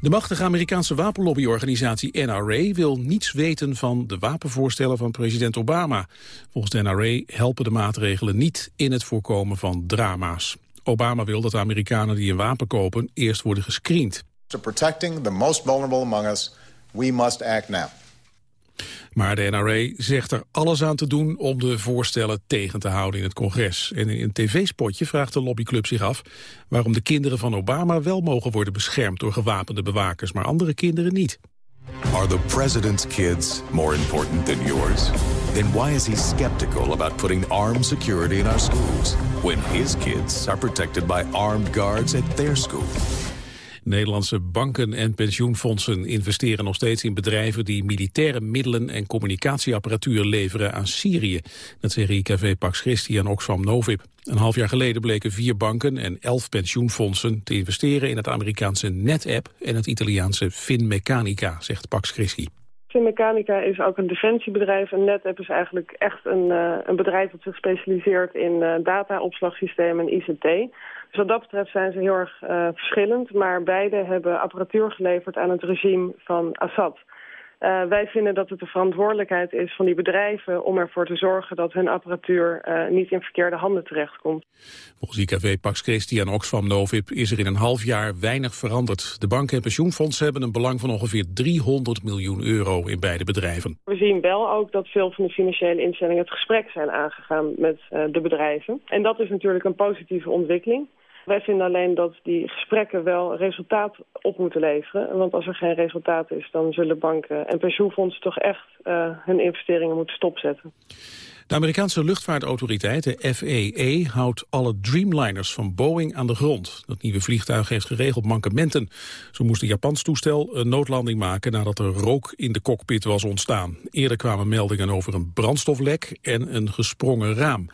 De machtige Amerikaanse wapenlobbyorganisatie NRA wil niets weten van de wapenvoorstellen van president Obama. Volgens de NRA helpen de maatregelen niet in het voorkomen van drama's. Obama wil dat Amerikanen die een wapen kopen eerst worden gescreend. To protecting the most vulnerable among us, we must act now. Maar de NRA zegt er alles aan te doen om de voorstellen tegen te houden in het congres. En in een tv-spotje vraagt de lobbyclub zich af waarom de kinderen van Obama wel mogen worden beschermd door gewapende bewakers, maar andere kinderen niet. Are the president's kids more important than yours? Then why is he skeptical about putting armed security in our schools when his kids are protected by armed guards at their school? Nederlandse banken en pensioenfondsen investeren nog steeds in bedrijven die militaire middelen en communicatieapparatuur leveren aan Syrië. Dat zeggen IKV Pax Christi en Oxfam Novib. Een half jaar geleden bleken vier banken en elf pensioenfondsen te investeren in het Amerikaanse NetApp en het Italiaanse Finmeccanica, zegt Pax Christi. Finmeccanica is ook een defensiebedrijf en NetApp is eigenlijk echt een, uh, een bedrijf dat zich specialiseert in uh, data-opslagsystemen en ICT. Dus wat dat betreft zijn ze heel erg uh, verschillend. Maar beide hebben apparatuur geleverd aan het regime van Assad. Uh, wij vinden dat het de verantwoordelijkheid is van die bedrijven... om ervoor te zorgen dat hun apparatuur uh, niet in verkeerde handen terechtkomt. Volgens IKV Pax Christi en Oxfam Novib is er in een half jaar weinig veranderd. De banken en pensioenfondsen hebben een belang van ongeveer 300 miljoen euro in beide bedrijven. We zien wel ook dat veel van de financiële instellingen het gesprek zijn aangegaan met uh, de bedrijven. En dat is natuurlijk een positieve ontwikkeling. Wij vinden alleen dat die gesprekken wel resultaat op moeten leveren. Want als er geen resultaat is, dan zullen banken en pensioenfondsen toch echt uh, hun investeringen moeten stopzetten. De Amerikaanse luchtvaartautoriteit, de FAA, houdt alle Dreamliners van Boeing aan de grond. Dat nieuwe vliegtuig heeft geregeld mankementen. Zo moest een Japans toestel een noodlanding maken nadat er rook in de cockpit was ontstaan. Eerder kwamen meldingen over een brandstoflek en een gesprongen raam.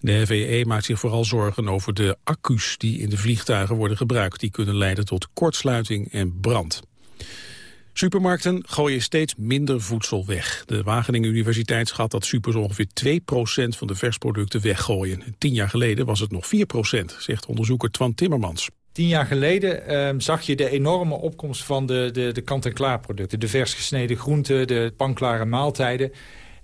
De FAA maakt zich vooral zorgen over de accu's die in de vliegtuigen worden gebruikt. Die kunnen leiden tot kortsluiting en brand. Supermarkten gooien steeds minder voedsel weg. De Wageningen Universiteit schat dat supers ongeveer 2% van de versproducten weggooien. Tien jaar geleden was het nog 4%, zegt onderzoeker Twan Timmermans. Tien jaar geleden ehm, zag je de enorme opkomst van de, de, de kant-en-klaar producten. De vers gesneden groenten, de panklare maaltijden.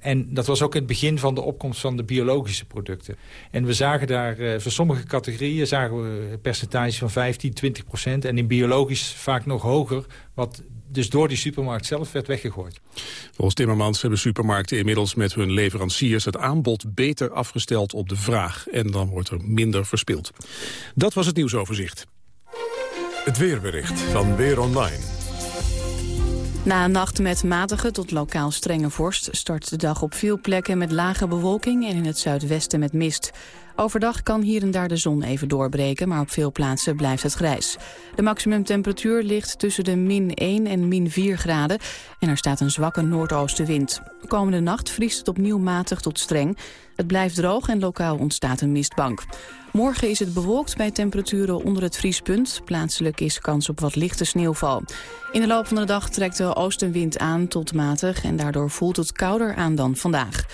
En dat was ook het begin van de opkomst van de biologische producten. En we zagen daar, uh, voor sommige categorieën zagen we percentage van 15, 20 procent. En in biologisch vaak nog hoger, wat dus door die supermarkt zelf werd weggegooid. Volgens Timmermans hebben supermarkten inmiddels met hun leveranciers het aanbod beter afgesteld op de vraag. En dan wordt er minder verspild. Dat was het nieuwsoverzicht. Het weerbericht van Weer Online. Na een nacht met matige tot lokaal strenge vorst... start de dag op veel plekken met lage bewolking en in het zuidwesten met mist. Overdag kan hier en daar de zon even doorbreken, maar op veel plaatsen blijft het grijs. De maximumtemperatuur ligt tussen de min 1 en min 4 graden en er staat een zwakke noordoostenwind. Komende nacht vriest het opnieuw matig tot streng. Het blijft droog en lokaal ontstaat een mistbank. Morgen is het bewolkt bij temperaturen onder het vriespunt. Plaatselijk is kans op wat lichte sneeuwval. In de loop van de dag trekt de oostenwind aan tot matig... en daardoor voelt het kouder aan dan vandaag.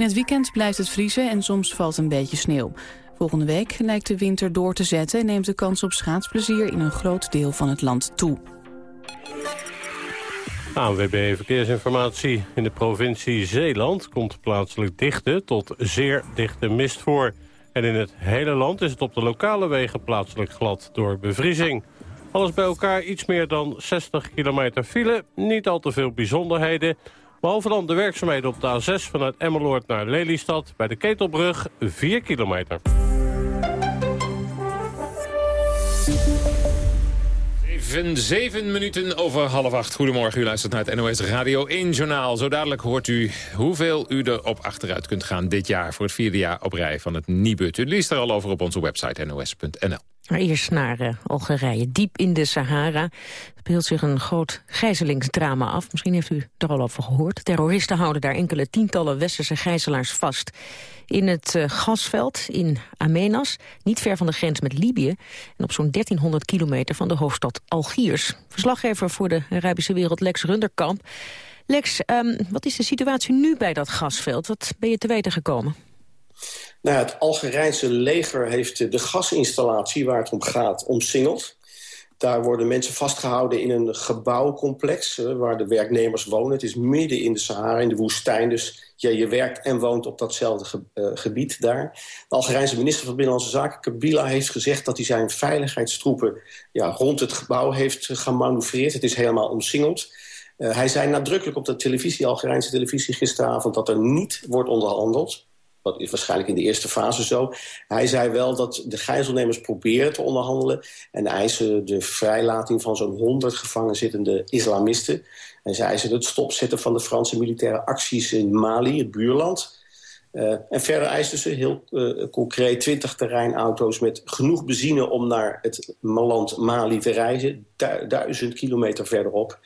In het weekend blijft het vriezen en soms valt een beetje sneeuw. Volgende week lijkt de winter door te zetten... en neemt de kans op schaatsplezier in een groot deel van het land toe. ANWB Verkeersinformatie. In de provincie Zeeland komt plaatselijk dichte tot zeer dichte mist voor. En in het hele land is het op de lokale wegen plaatselijk glad door bevriezing. Alles bij elkaar iets meer dan 60 kilometer file. Niet al te veel bijzonderheden. Behalve dan de werkzaamheden op de A6 vanuit Emmeloord naar Lelystad... bij de Ketelbrug 4 kilometer. Zeven, zeven minuten over half acht. Goedemorgen, u luistert naar het NOS Radio 1-journaal. Zo dadelijk hoort u hoeveel u er op achteruit kunt gaan dit jaar... voor het vierde jaar op rij van het Nibud. U leest er al over op onze website nos.nl. Maar eerst naar uh, Algerije. Diep in de Sahara speelt zich een groot gijzelingsdrama af. Misschien heeft u er al over gehoord. Terroristen houden daar enkele tientallen westerse gijzelaars vast. In het uh, gasveld in Amenas, niet ver van de grens met Libië... en op zo'n 1300 kilometer van de hoofdstad Algiers. Verslaggever voor de Arabische Wereld, Lex Runderkamp. Lex, um, wat is de situatie nu bij dat gasveld? Wat ben je te weten gekomen? Nou, het Algerijnse leger heeft de gasinstallatie waar het om gaat omsingeld. Daar worden mensen vastgehouden in een gebouwcomplex uh, waar de werknemers wonen. Het is midden in de Sahara, in de woestijn. Dus ja, je werkt en woont op datzelfde ge uh, gebied daar. De Algerijnse minister van Binnenlandse Zaken, Kabila, heeft gezegd dat hij zijn veiligheidstroepen ja, rond het gebouw heeft gemanoeuvreerd. Het is helemaal omsingeld. Hij zei nadrukkelijk op de televisie, Algerijnse televisie gisteravond, dat er niet wordt onderhandeld. Dat is waarschijnlijk in de eerste fase zo. Hij zei wel dat de gijzelnemers proberen te onderhandelen... en eisen de vrijlating van zo'n 100 gevangen zittende islamisten. En ze eisen het stopzetten van de Franse militaire acties in Mali, het buurland... Uh, en verder eisten ze heel uh, concreet 20 terreinauto's met genoeg benzine om naar het land Mali te reizen. Du duizend kilometer verderop.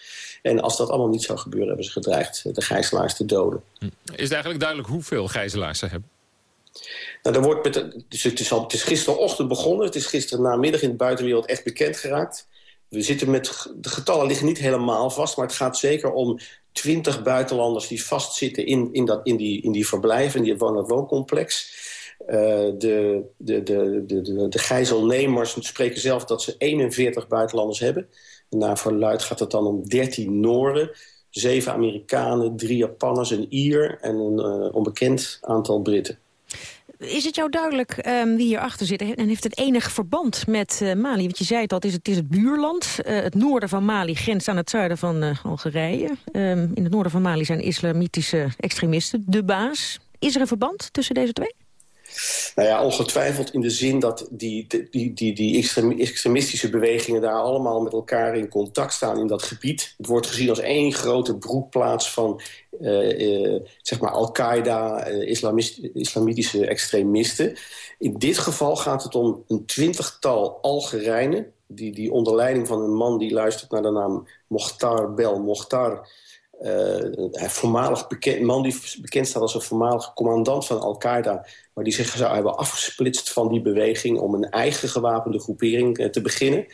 En als dat allemaal niet zou gebeuren, hebben ze gedreigd de gijzelaars te doden. Hm. Is het eigenlijk duidelijk hoeveel gijzelaars ze hebben? Nou, wordt met, dus het, is al, het is gisterochtend begonnen. Het is gisteren namiddag in de buitenwereld echt bekend geraakt. We zitten met, de getallen liggen niet helemaal vast, maar het gaat zeker om twintig buitenlanders die vastzitten in, in, dat, in, die, in die verblijven, in die wooncomplex. Uh, de, de, de, de, de, gijzelnemers spreken zelf dat ze 41 buitenlanders hebben. En naar verluid gaat het dan om 13 Noorden, zeven Amerikanen, drie Japanners, een Ier en een uh, onbekend aantal Britten. Is het jou duidelijk um, wie hierachter zit en heeft het enig verband met uh, Mali? Want je zei het al, het is het, is het buurland. Uh, het noorden van Mali grenst aan het zuiden van uh, Algerije. Um, in het noorden van Mali zijn islamitische extremisten de baas. Is er een verband tussen deze twee? Nou ja, ongetwijfeld in de zin dat die, die, die, die extremistische bewegingen daar allemaal met elkaar in contact staan in dat gebied. Het wordt gezien als één grote broedplaats van uh, uh, zeg maar Al-Qaeda, uh, islamitische extremisten. In dit geval gaat het om een twintigtal Algerijnen, die, die onder leiding van een man die luistert naar de naam Mokhtar Bel Mokhtar een voormalig bekend, man die bekend staat als een voormalig commandant van Al-Qaeda... maar die zich zou hebben afgesplitst van die beweging... om een eigen gewapende groepering te beginnen.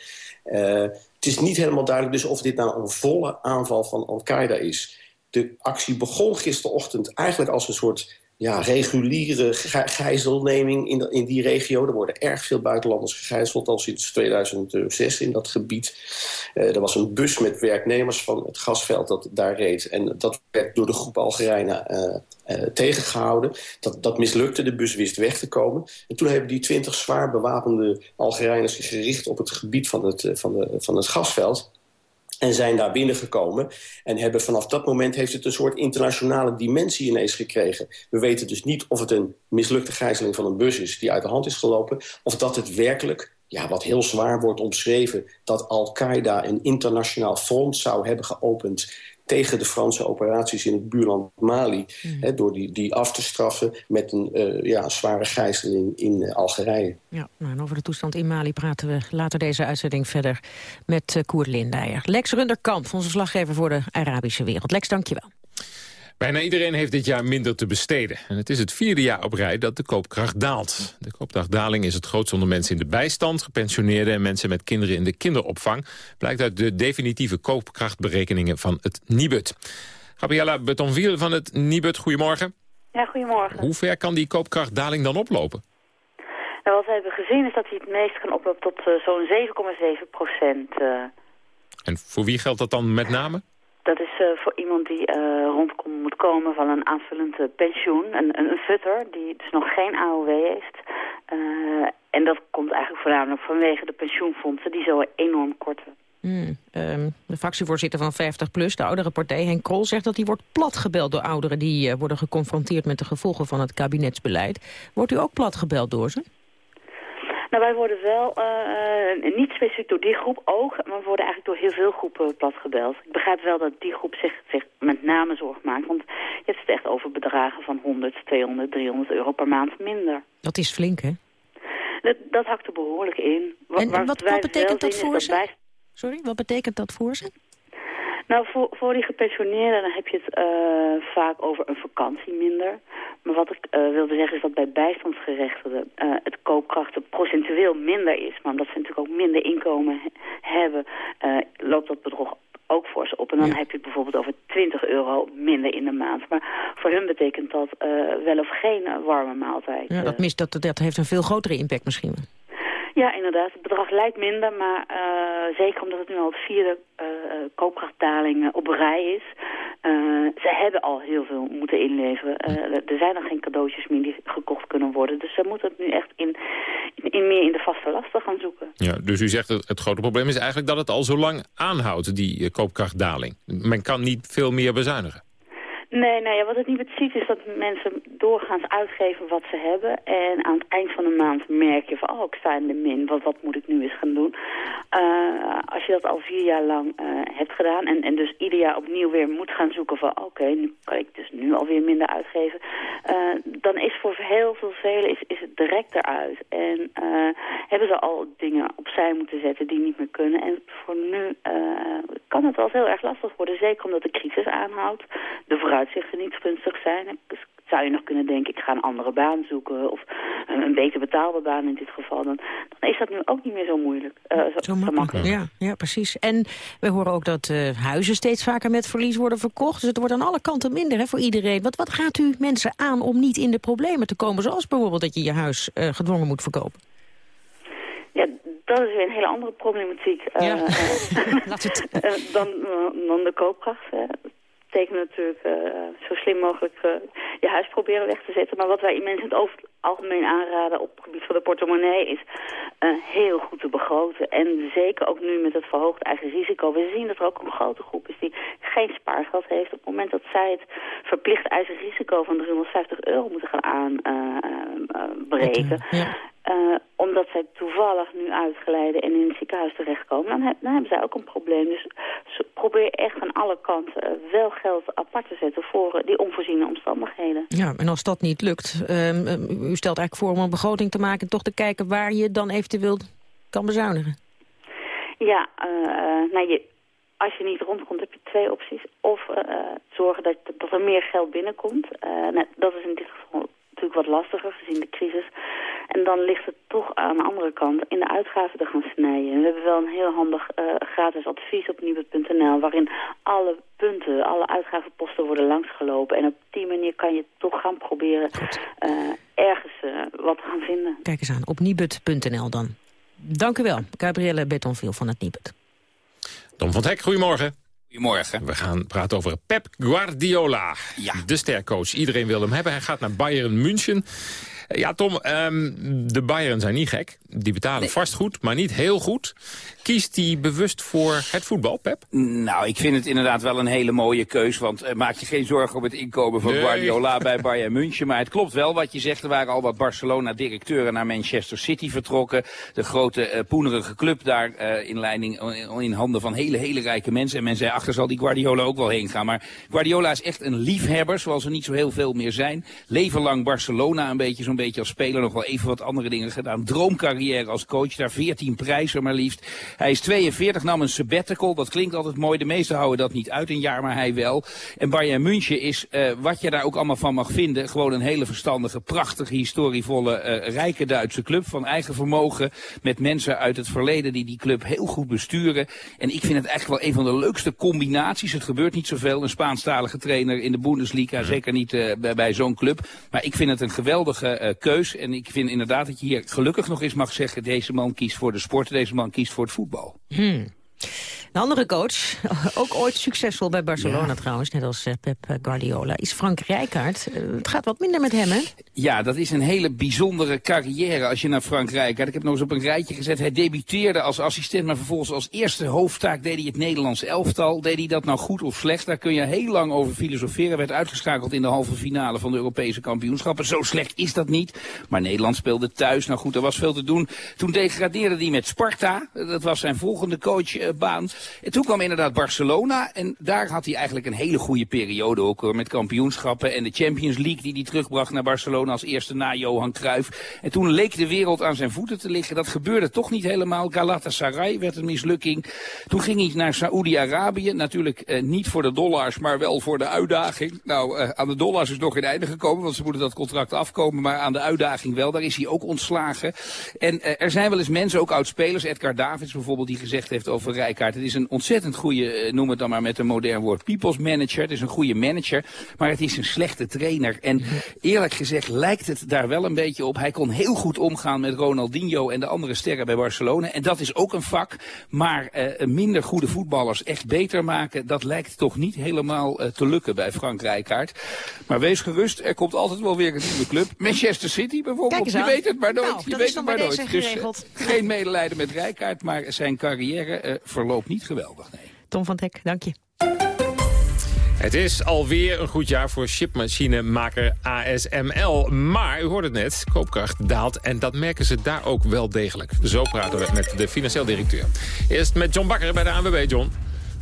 het is niet helemaal duidelijk dus of dit nou een volle aanval van Al-Qaeda is. De actie begon gisterochtend eigenlijk als een soort ja, reguliere gijzelneming in, in die regio. Er worden erg veel buitenlanders gegijzeld al sinds 2006 in dat gebied. Uh, er was een bus met werknemers van het gasveld dat daar reed. En dat werd door de groep Algerijnen uh, uh, tegengehouden. Dat, dat mislukte, de bus wist weg te komen. En toen hebben die twintig zwaar bewapende Algerijnen zich gericht op het gebied van het, van de, van het gasveld en zijn daar binnengekomen. En hebben vanaf dat moment heeft het een soort internationale dimensie ineens gekregen. We weten dus niet of het een mislukte gijzeling van een bus is... die uit de hand is gelopen, of dat het werkelijk ja, wat heel zwaar wordt omschreven... dat Al-Qaeda een internationaal front zou hebben geopend tegen de Franse operaties in het buurland Mali... Mm. door die, die af te straffen met een uh, ja, zware gijzeling in uh, Algerije. Ja, nou, en over de toestand in Mali praten we later deze uitzending verder... met uh, Koert Lindijer. Lex Runderkamp, onze slaggever voor de Arabische wereld. Lex, dank je wel. Bijna iedereen heeft dit jaar minder te besteden. En het is het vierde jaar op rij dat de koopkracht daalt. De koopkrachtdaling is het grootst onder mensen in de bijstand... gepensioneerden en mensen met kinderen in de kinderopvang... blijkt uit de definitieve koopkrachtberekeningen van het Nibud. Gabriella Betonville van het Nibud, goedemorgen. Ja, goedemorgen. Hoe ver kan die koopkrachtdaling dan oplopen? Nou, wat we hebben gezien is dat hij het meest kan oplopen tot uh, zo'n 7,7 procent. Uh... En voor wie geldt dat dan met name? Dat is uh, voor iemand die uh, moet komen van een aanvullend uh, pensioen. Een, een, futter die dus nog geen AOW heeft. en dat komt eigenlijk voornamelijk vanwege de pensioenfondsen die zo enorm korten. Mm, um, de fractievoorzitter van 50PLUS, de oudere partij, Henk Krol... zegt dat hij wordt platgebeld door ouderen die worden geconfronteerd met de gevolgen van het kabinetsbeleid. Wordt u ook platgebeld door ze? Nou, wij worden wel, uh, niet specifiek door die groep ook, maar we worden eigenlijk door heel veel groepen platgebeld. Ik begrijp wel dat die groep zich, zich met name zorg maakt, want je hebt het echt over bedragen van 100, 200, 300 euro per maand minder. Dat is flink, hè? Dat, dat hakt er behoorlijk in. en, wat, wat betekent dat voor ze? Sorry, wat betekent dat voor ze? Nou, voor, voor die gepensioneerden dan heb je het uh, vaak over een vakantie minder. Maar wat ik uh, wilde zeggen is dat bij bijstandsgerechtigden uh, het koopkrachten procentueel minder is. Maar omdat ze natuurlijk ook minder inkomen hebben, loopt dat bedrog ook voor ze op. En dan heb je het bijvoorbeeld over 20 euro minder in de maand. Maar voor hun betekent dat wel of geen warme maaltijd. Ja, dat, mist, dat, dat heeft een veel grotere impact misschien. Ja, inderdaad. Het bedrag lijkt minder, maar uh, zeker omdat het nu al het vierde uh, koopkrachtdaling op rij is. Ze hebben al heel veel moeten inleveren. er zijn nog geen cadeautjes meer die gekocht kunnen worden. Dus ze moeten het nu echt in, in, meer in de vaste lasten gaan zoeken. Ja, dus u zegt dat het grote probleem is eigenlijk dat het al zo lang aanhoudt, die koopkrachtdaling. Men kan niet veel meer bezuinigen. Nee, nee, wat het niet ziet is dat mensen doorgaans uitgeven wat ze hebben. En aan het eind van de maand merk je van, oh, ik sta in de min, wat, wat moet ik nu eens gaan doen? Uh, als je dat al vier jaar lang uh, hebt gedaan en, en dus ieder jaar opnieuw weer moet gaan zoeken van, oké, nu kan ik dus nu alweer minder uitgeven. Uh, dan is voor heel veel velen is, is het direct eruit. En hebben ze al dingen opzij moeten zetten die niet meer kunnen. En voor nu kan het wel heel erg lastig worden, zeker omdat de crisis aanhoudt. De vooruitzichten niet gunstig zijn. Zou je nog kunnen denken, ik ga een andere baan zoeken... of een, beter betaalde baan in dit geval... Dan, dan is dat nu ook niet meer zo moeilijk. Uh, zo, zo, makkelijk. Ja, ja, precies. En we horen ook dat uh, huizen steeds vaker met verlies worden verkocht. Dus het wordt aan alle kanten minder hè, voor iedereen. Wat, wat gaat u mensen aan om niet in de problemen te komen? Zoals bijvoorbeeld dat je je huis uh, gedwongen moet verkopen. Ja, dat is weer een hele andere problematiek. Ja. dan, dan de koopkracht betekent natuurlijk uh, zo slim mogelijk uh, je huis proberen weg te zetten. Maar wat wij mensen in het over algemeen aanraden op het gebied van de portemonnee is uh, heel goed te begroten. En zeker ook nu met het verhoogd eigen risico. We zien dat er ook een grote groep is die geen spaargeld heeft. Op het moment dat zij het verplicht eigen risico van 350 euro moeten gaan aanbreken... Ja. Uh, omdat zij toevallig nu uitgeleiden en in het ziekenhuis terechtkomen, dan, dan hebben zij ook een probleem. Dus probeer echt aan alle kanten uh, wel geld apart te zetten voor uh, die onvoorziene omstandigheden. Ja, en als dat niet lukt, ehm, u stelt eigenlijk voor om een begroting te maken... en toch te kijken waar je dan eventueel kan bezuinigen. Ja, nou je, als je niet rondkomt heb je twee opties. Of uh, zorgen dat, dat er meer geld binnenkomt. Uh, nou, dat is in dit geval natuurlijk wat lastiger gezien de crisis. En dan ligt het toch aan de andere kant in de uitgaven te gaan snijden. we hebben wel een heel handig uh, gratis advies op nieuwet.nl... waarin alle punten, alle uitgavenposten worden langsgelopen. En op die manier kan je toch gaan proberen uh, ergens uh, wat te gaan vinden. Kijk eens aan, op nieuwet.nl dan. Dank u wel, Gabrielle Betonville van het Nibud. Tom van Hek, goedemorgen. Goedemorgen. We gaan praten over Pep Guardiola. Ja. De stercoach. Iedereen wil hem hebben. Hij gaat naar Bayern München. Ja, Tom, um, de Bayern zijn niet gek. Die betalen nee. vast goed, maar niet heel goed. Kiest hij bewust voor het voetbal, Pep? Nou, ik vind het inderdaad wel een hele mooie keus. Want uh, maak je geen zorgen om het inkomen van nee. Guardiola bij Bayern München. Maar het klopt wel wat je zegt. Er waren al wat Barcelona-directeuren naar Manchester City vertrokken. De grote uh, poenerige club daar uh, in leiding in handen van hele, hele rijke mensen. En men zei, achter zal die Guardiola ook wel heen gaan. Maar Guardiola is echt een liefhebber, zoals er niet zo heel veel meer zijn. Leven lang Barcelona een beetje, zo'n beetje als speler. Nog wel even wat andere dingen gedaan. Droomcarrière als coach, daar 14 prijzen maar liefst. Hij is 42, nam een sabbatical. Dat klinkt altijd mooi. De meesten houden dat niet uit een jaar, maar hij wel. En Bayern München is, uh, wat je daar ook allemaal van mag vinden... gewoon een hele verstandige, prachtige, historievolle, uh, rijke Duitse club... van eigen vermogen, met mensen uit het verleden... die die club heel goed besturen. En ik vind het eigenlijk wel een van de leukste combinaties. Het gebeurt niet zoveel. Een Spaanstalige trainer in de Bundesliga, zeker niet uh, bij, bij zo'n club. Maar ik vind het een geweldige keus. En ik vind inderdaad dat je hier gelukkig nog eens mag zeggen... deze man kiest voor de sport, deze man kiest voor het voetbal. Hmm. Een andere coach, ook ooit succesvol bij Barcelona ja. trouwens, net als uh, Pep Guardiola, is Frank Rijkaard. Uh, het gaat wat minder met hem, hè? Ja, dat is een hele bijzondere carrière als je naar Frank Rijkaard... Ik heb nog eens op een rijtje gezet. Hij debuteerde als assistent, maar vervolgens als eerste hoofdtaak deed hij het Nederlandse elftal. Deed hij dat nou goed of slecht? Daar kun je heel lang over filosoferen. Werd uitgeschakeld in de halve finale van de Europese kampioenschappen. Zo slecht is dat niet. Maar Nederland speelde thuis. Nou goed, er was veel te doen. Toen degradeerde hij met Sparta. Dat was zijn volgende coachbaan. En toen kwam inderdaad Barcelona. En daar had hij eigenlijk een hele goede periode ook hoor. Met kampioenschappen en de Champions League die hij terugbracht naar Barcelona als eerste na Johan Cruijff. En toen leek de wereld aan zijn voeten te liggen. Dat gebeurde toch niet helemaal. Galatasaray werd een mislukking. Toen ging hij naar Saoedi-Arabië. Natuurlijk eh, niet voor de dollars, maar wel voor de uitdaging. Nou, eh, aan de dollars is nog geen einde gekomen, want ze moeten dat contract afkomen. Maar aan de uitdaging wel. Daar is hij ook ontslagen. En eh, er zijn wel eens mensen, ook oud-spelers, Edgar Davids bijvoorbeeld, die gezegd heeft over Rijkaard. Het is een ontzettend goede, noem het dan maar met een modern woord, people's manager. Het is een goede manager, maar het is een slechte trainer. En eerlijk gezegd lijkt het daar wel een beetje op. Hij kon heel goed omgaan met Ronaldinho en de andere sterren bij Barcelona. En dat is ook een vak. Maar uh, minder goede voetballers echt beter maken, dat lijkt toch niet helemaal uh, te lukken bij Frank Rijkaard. Maar wees gerust, er komt altijd wel weer een nieuwe club. Manchester City bijvoorbeeld, je weet het maar nooit. Nou, je weet het maar nooit. Dus uh, geen medelijden met Rijkaard, maar zijn carrière verloopt niet geweldig. Nee. Tom van Dek, dank je. Het is alweer een goed jaar voor chipmachinemaker ASML. Maar, u hoort het net, koopkracht daalt en dat merken ze daar ook wel degelijk. Zo praten we met de financieel directeur. Eerst met John Bakker bij de ANWB, John.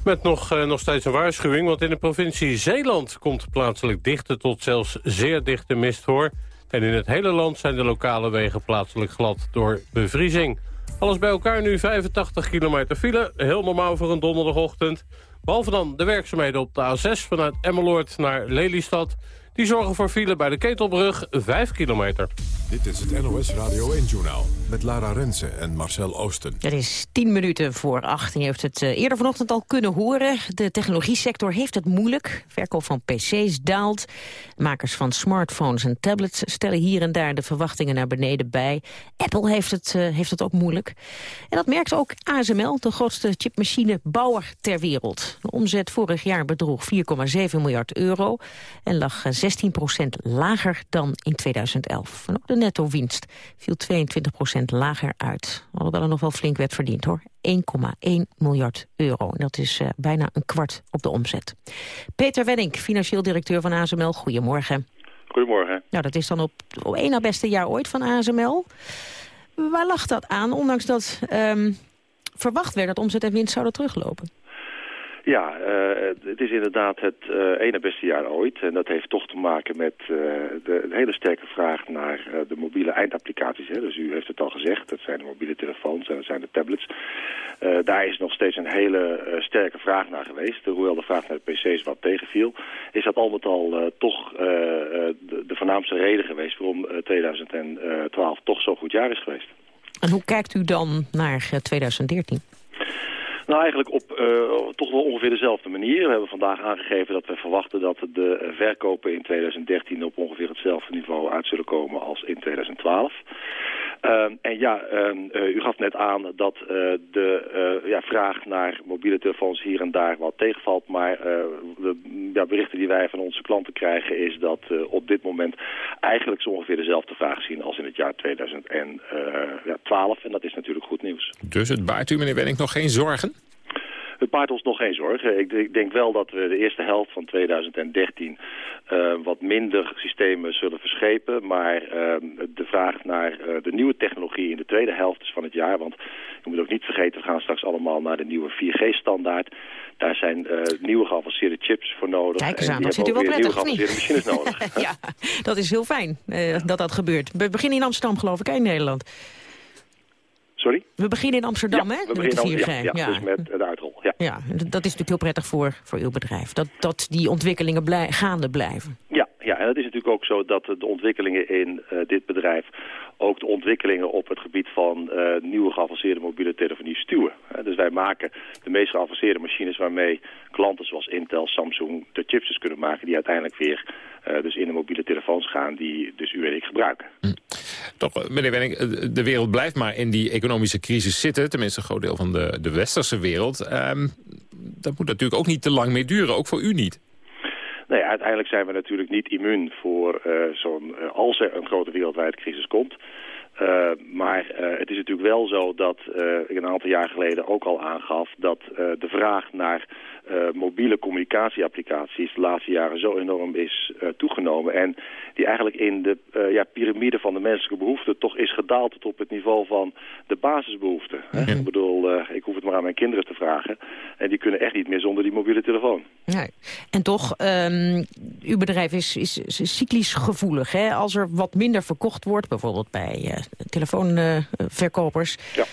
Met nog, uh, nog steeds een waarschuwing, want in de provincie Zeeland komt plaatselijk dichte tot zelfs zeer dichte mist voor. En in het hele land zijn de lokale wegen plaatselijk glad door bevriezing. Alles bij elkaar nu 85 kilometer file, heel normaal voor een donderdagochtend. Behalve dan de werkzaamheden op de A6 vanuit Emmeloord naar Lelystad. Die zorgen voor file bij de Ketelbrug, 5 kilometer. Dit is het NOS Radio 1-journaal met Lara Rensen en Marcel Oosten. Het is 10 minuten voor 8 en je heeft het eerder vanochtend al kunnen horen. De technologiesector heeft het moeilijk. Verkoop van pc's daalt. Makers van smartphones en tablets stellen hier en daar de verwachtingen naar beneden bij. Apple heeft het, uh, heeft het ook moeilijk. En dat merkt ook ASML, de grootste chipmachinebouwer ter wereld. De omzet vorig jaar bedroeg 4,7 miljard euro en lag 16% lager dan in 2011. En ook de netto-winst viel 22% lager uit. Alhoewel er nog wel flink werd verdiend hoor. 1,1 miljard euro. Dat is uh, bijna een kwart op de omzet. Peter Wenning, financieel directeur van ASML. Goedemorgen. Goedemorgen. Nou, dat is dan op, op één na beste jaar ooit van ASML. Waar lag dat aan, ondanks dat um, verwacht werd dat omzet en winst zouden teruglopen? Ja, uh, het is inderdaad het uh, ene beste jaar ooit. En dat heeft toch te maken met uh, de, de, hele sterke vraag naar de mobiele eindapplicaties. Hè. Dus u heeft het al gezegd, dat zijn de mobiele telefoons en dat zijn de tablets. daar is nog steeds een hele sterke vraag naar geweest. Hoewel de vraag naar de pc's wat tegenviel, is dat al met al toch de, de, voornaamste reden geweest... waarom 2012 toch zo'n goed jaar is geweest. En hoe kijkt u dan naar 2013? Nou, eigenlijk op uh, toch wel ongeveer dezelfde manier. We hebben vandaag aangegeven dat we verwachten dat de verkopen in 2013 op ongeveer hetzelfde niveau uit zullen komen als in 2012. Uh, en ja, uh, u gaf net aan dat uh, de ja, vraag naar mobiele telefoons hier en daar wat tegenvalt. Maar de ja, berichten die wij van onze klanten krijgen is dat op dit moment eigenlijk zo ongeveer dezelfde vraag zien als in het jaar 2012. En dat is natuurlijk goed nieuws. Dus het baart u, meneer Wenning, nog geen zorgen? Het baart ons nog geen zorgen. Ik, ik, denk wel dat we de eerste helft van 2013 uh, wat minder systemen zullen verschepen. Maar uh, de vraag naar uh, de nieuwe technologie in de tweede helft van het jaar... want je moet ook niet vergeten, we gaan straks allemaal naar de nieuwe 4G-standaard. Daar zijn nieuwe geavanceerde chips voor nodig. Kijk eens aan, dat zit u wel prettig, nieuwe geavanceerde machines nodig. ja, dat is heel fijn dat dat gebeurt. We beginnen in Amsterdam, geloof ik, in Nederland. Sorry? We beginnen in Amsterdam, ja, hè? We beginnen met de 4G. Ja, ja, dus met de uitrol. Ja. ja, dat is natuurlijk heel prettig voor, voor uw bedrijf. Dat, dat die ontwikkelingen blij, gaande blijven. Ja, ja, en het is ook zo dat de ontwikkelingen in uh, dit bedrijf... ook de ontwikkelingen op het gebied van uh, nieuwe geavanceerde mobiele telefonie stuwen. Uh, dus wij maken de meest geavanceerde machines waarmee klanten zoals Intel, Samsung de chips kunnen maken... die uiteindelijk weer dus in de mobiele telefoons gaan die dus u en ik gebruiken. Hm. Toch, meneer Wenning, de wereld blijft maar in die economische crisis zitten. Tenminste, een groot deel van de, de westerse wereld. Um, dat moet natuurlijk ook niet te lang meer duren, ook voor u niet. Nee, uiteindelijk zijn we natuurlijk niet immuun voor uh, zo'n... Uh, als er een grote wereldwijde crisis komt... Uh, maar uh, het is natuurlijk wel zo dat uh, ik een aantal jaar geleden ook al aangaf... dat de vraag naar mobiele communicatieapplicaties de laatste jaren zo enorm is toegenomen. En die eigenlijk in de ja, piramide van de menselijke behoeften toch is gedaald tot op het niveau van de basisbehoeften. Ja. Ik bedoel, ik hoef het maar aan mijn kinderen te vragen. En die kunnen echt niet meer zonder die mobiele telefoon. Nee. En toch, um, uw bedrijf is, is, is cyclisch gevoelig. Hè? Als er wat minder verkocht wordt, bijvoorbeeld bij telefoonverkopers... Ja.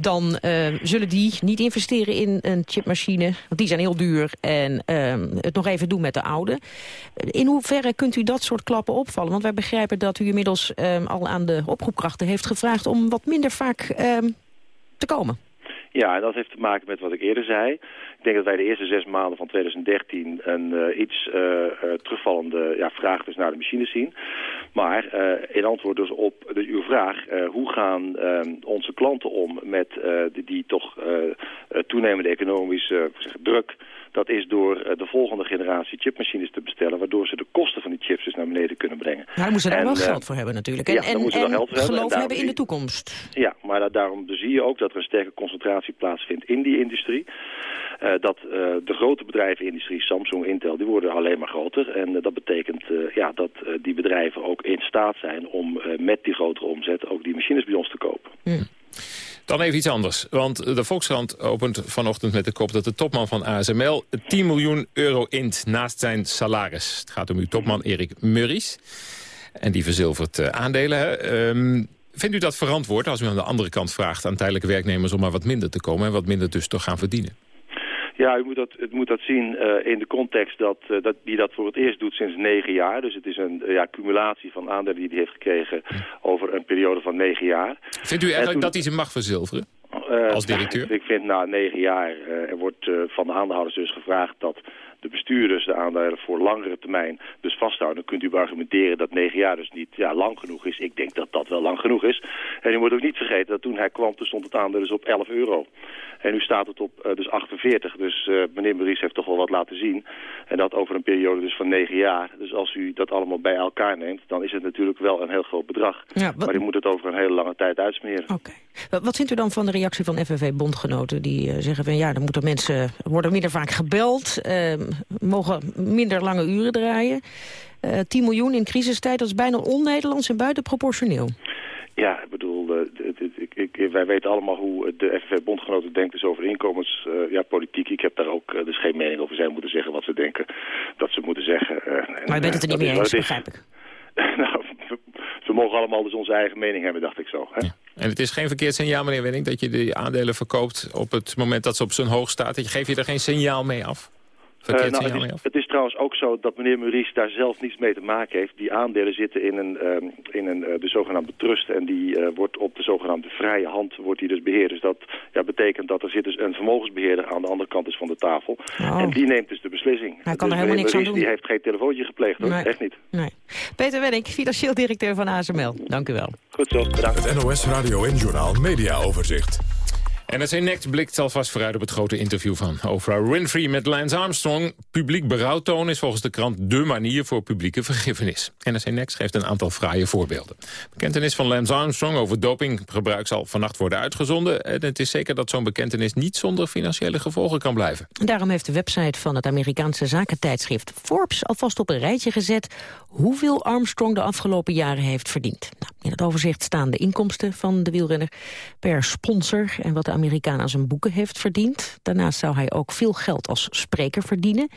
dan uh, zullen die niet investeren in een chipmachine. Want die zijn heel duur en uh, het nog even doen met de oude. In hoeverre kunt u dat soort klappen opvallen? Want wij begrijpen dat u inmiddels uh, al aan de oproepkrachten heeft gevraagd... om wat minder vaak te komen. Ja, dat heeft te maken met wat ik eerder zei. Ik denk dat wij de eerste zes maanden van 2013 een uh, iets uh, uh, terugvallende ja, vraag dus naar de machines zien. Maar in antwoord dus op de, uw vraag, hoe gaan onze klanten om met die, die, toch toenemende economische druk dat is door de volgende generatie chipmachines te bestellen... waardoor ze de kosten van die chips dus naar beneden kunnen brengen. Maar daar moeten ze daar wel geld voor hebben natuurlijk. En, ja, en, moeten en geloof hebben, hebben in de toekomst. Ja, maar daarom zie je ook dat er een sterke concentratie plaatsvindt in die industrie. Uh, dat uh, de grote bedrijven industrie, Samsung, Intel, die worden alleen maar groter. En uh, dat betekent ja, dat die bedrijven ook in staat zijn om met die grotere omzet ook die machines bij ons te kopen. Hmm. Dan even iets anders, want de Volkskrant opent vanochtend met de kop... dat de topman van ASML 10 miljoen euro int naast zijn salaris. Het gaat om uw topman Erik Murries. En die verzilvert aandelen. Um, vindt u dat verantwoord als u aan de andere kant vraagt... aan tijdelijke werknemers om maar wat minder te komen... en wat minder dus te gaan verdienen? Ja, u moet dat, het moet dat zien uh, in de context dat, uh, dat die dat voor het eerst doet sinds negen jaar. Dus het is een uh, ja, cumulatie van aandelen die hij heeft gekregen over een periode van negen jaar. Vindt u eigenlijk toen, dat hij ze mag verzilveren? als directeur? ik vind na negen jaar, er wordt van de aandeelhouders dus gevraagd dat de bestuurders de aandelen voor langere termijn dus vasthouden. Dan kunt u argumenteren dat negen jaar dus niet ja, lang genoeg is. Ik denk dat dat wel lang genoeg is. En u moet ook niet vergeten dat toen hij kwam, toen stond het aandeel dus op 11 euro. En nu staat het op uh, dus 48. Dus uh, meneer Maurice heeft toch wel wat laten zien. En dat over een periode dus van negen jaar. Dus als u dat allemaal bij elkaar neemt, dan is het natuurlijk wel een heel groot bedrag. Ja, maar u moet het over een hele lange tijd uitsmeren. Oké. Okay. Wat vindt u dan van de reactie van FNV-bondgenoten? Die uh, zeggen van ja, dan moeten mensen worden minder vaak gebeld. Mogen minder lange uren draaien. 10 miljoen in crisistijd, dat is bijna on-Nederlands en buitenproportioneel. Ja, ik bedoel, ik, wij weten allemaal hoe de FNV-bondgenoten denkt dus over inkomenspolitiek. ja, politiek. Ik heb daar ook dus geen mening over. Zij moeten zeggen wat ze denken dat ze moeten zeggen. maar je bent het er niet mee eens, begrijp ik. nou, we, mogen allemaal dus onze eigen mening hebben, dacht ik zo. Hè? En het is geen verkeerd signaal, meneer Wenning, dat je de aandelen verkoopt op het moment dat ze op zijn hoog staat. Geef je er geen signaal mee af? Uh, nou, het, is, het, is, trouwens ook zo dat meneer Maurice daar zelf niets mee te maken heeft. Die aandelen zitten in, een, uh, in een, uh, de zogenaamde trust en die eh, wordt op de zogenaamde vrije hand wordt die dus beheerd. Dus dat ja, betekent dat er zit dus een vermogensbeheerder aan de andere kant dus van de tafel. Oh. En die neemt dus de beslissing. Hij kan dus er helemaal niks Maurice, aan doen. Die heeft geen telefoontje gepleegd hoor, nee. echt niet. Nee. Peter Wenning, financieel directeur van ASML. Dank u wel. Goed zo, bedankt. Het NOS Radio en Journaal Media Overzicht. NRC Next blikt alvast vooruit op het grote interview van Oprah Winfrey met Lance Armstrong. Publiek berouw tonen is volgens de krant dé manier voor publieke vergiffenis. NRC Next geeft een aantal fraaie voorbeelden. Bekentenis van Lance Armstrong over dopinggebruik zal vannacht worden uitgezonden. En het is zeker dat zo'n bekentenis niet zonder financiële gevolgen kan blijven. Daarom heeft de website van het Amerikaanse zakentijdschrift Forbes alvast op een rijtje gezet hoeveel Armstrong de afgelopen jaren heeft verdiend. Nou, in het overzicht staan de inkomsten van de wielrenner per sponsor en wat de Amerikaan aan zijn boeken heeft verdiend. Daarnaast zou hij ook veel geld als spreker verdienen.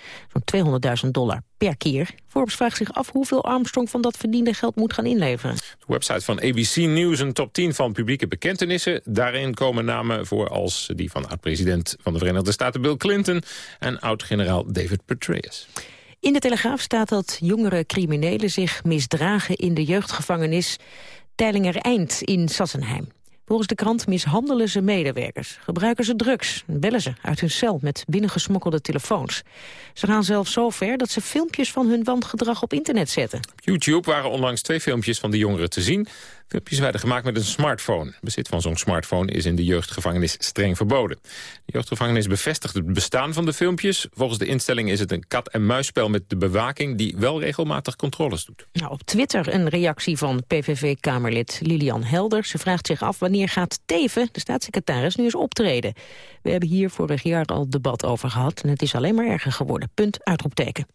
Zo'n 200.000 dollar per keer. Forbes vraagt zich af hoeveel Armstrong van dat verdiende geld moet gaan inleveren. De website van ABC News een top 10 van publieke bekentenissen. Daarin komen namen voor als die van oud-president van de Verenigde Staten Bill Clinton... en oud-generaal David Petraeus. In de Telegraaf staat dat jongere criminelen zich misdragen in de jeugdgevangenis Teilinger Eind in Sassenheim. Volgens de krant mishandelen ze medewerkers, gebruiken ze drugs... en bellen ze uit hun cel met binnengesmokkelde telefoons. Ze gaan zelfs zo ver dat ze filmpjes van hun wangedrag op internet zetten. Op YouTube waren onlangs twee filmpjes van de jongeren te zien. Filmpjes werden gemaakt met een smartphone. Bezit van zo'n smartphone is in de jeugdgevangenis streng verboden. De jeugdgevangenis bevestigt het bestaan van de filmpjes. Volgens de instelling is het een kat-en-muisspel met de bewaking... die wel regelmatig controles doet. Nou, op Twitter een reactie van PVV-kamerlid Lilian Helder. Ze vraagt zich af wanneer gaat Teven, de staatssecretaris, nu eens optreden. We hebben hier vorig jaar al debat over gehad... en het is alleen maar erger geworden. Punt, uitroepteken.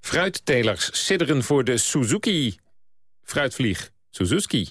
Fruittelers sidderen voor de Suzuki fruitvlieg. Suzuki.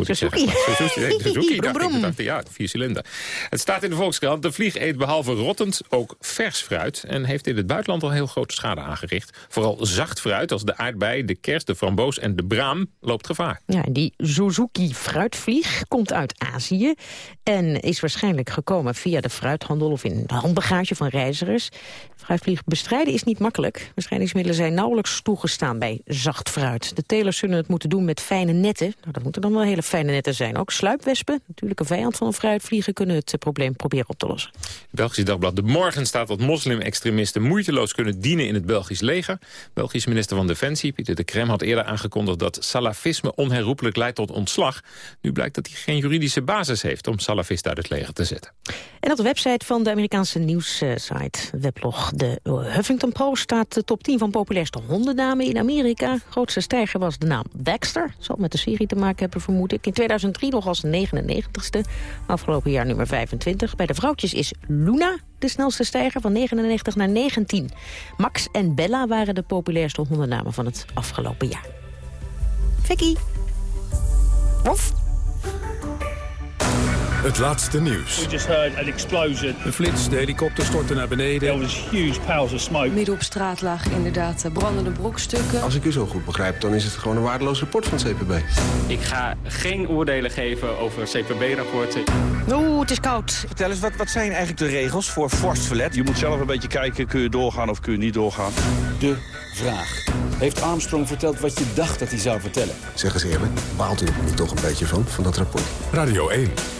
Moet ik zeggen. Suzuki, Suzuki dacht ik, dacht, ja, vier cilinder. Het staat in de Volkskrant. De vlieg eet behalve rottend ook vers fruit... en heeft in het buitenland al heel grote schade aangericht. Vooral zacht fruit als de aardbei, de kerst, de framboos en de braam loopt gevaar. Ja, die Suzuki fruitvlieg komt uit Azië... en is waarschijnlijk gekomen via de fruithandel of in de handbagage van reizigers. Fruitvlieg bestrijden is niet makkelijk. Bestrijdingsmiddelen zijn nauwelijks toegestaan bij zacht fruit. De telers zullen het moeten doen met fijne netten. Nou, dat moeten dan wel hele fijne netten zijn. Ook sluipwespen, natuurlijk een vijand van een fruitvliegen... kunnen het probleem proberen op te lossen. Belgisch dagblad De Morgen staat dat moslim-extremisten... moeiteloos kunnen dienen in het Belgisch leger. Belgisch minister van Defensie, Pieter de Krem, had eerder aangekondigd... dat salafisme onherroepelijk leidt tot ontslag. Nu blijkt dat hij geen juridische basis heeft... om salafisten uit het leger te zetten. En op de website van de Amerikaanse nieuwssite, weblog de Huffington Post... staat de top 10 van populairste hondennamen in Amerika. Grootste stijger was de naam Dexter. Zal met de serie te maken hebben, vermoed ik. In 2003 nog als 99ste. Afgelopen jaar nummer 25. Bij de vrouwtjes is Luna de snelste stijger van 99 naar 19. Max en Bella waren de populairste hondennamen van het afgelopen jaar. Vicky. Wof. Het laatste nieuws. We just heard an explosion. Een flits, de helikopter stortte naar beneden. There was huge piles of smoke. Midden op straat lagen inderdaad eh, brandende brokstukken. Als ik u zo goed begrijp, dan is het gewoon een waardeloos rapport van het CPB. Ik ga geen oordelen geven over CPB-rapporten. Oeh, het is koud. Vertel eens, wat, wat zijn eigenlijk de regels voor vorstverlet? Je moet zelf een beetje kijken, kun je doorgaan of kun je niet doorgaan. De vraag. Heeft Armstrong verteld wat je dacht dat hij zou vertellen? Zeg eens eerlijk, baalt u er niet toch een beetje van, van dat rapport? Radio 1.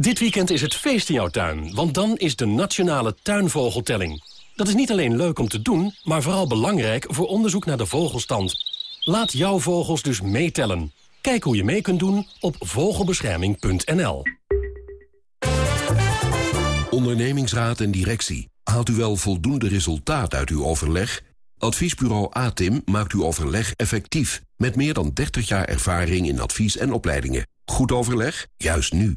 Dit weekend is het feest in jouw tuin, want dan is de Nationale Tuinvogeltelling. Dat is niet alleen leuk om te doen, maar vooral belangrijk voor onderzoek naar de vogelstand. Laat jouw vogels dus meetellen. Kijk hoe je mee kunt doen op vogelbescherming.nl. Ondernemingsraad en directie. Haalt u wel voldoende resultaat uit uw overleg? Adviesbureau ATIM maakt uw overleg effectief. Met meer dan 30 jaar ervaring in advies en opleidingen. Goed overleg? Juist nu.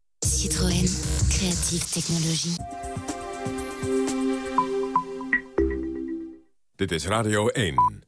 Citroën, creatieve technologie. Dit is Radio 1.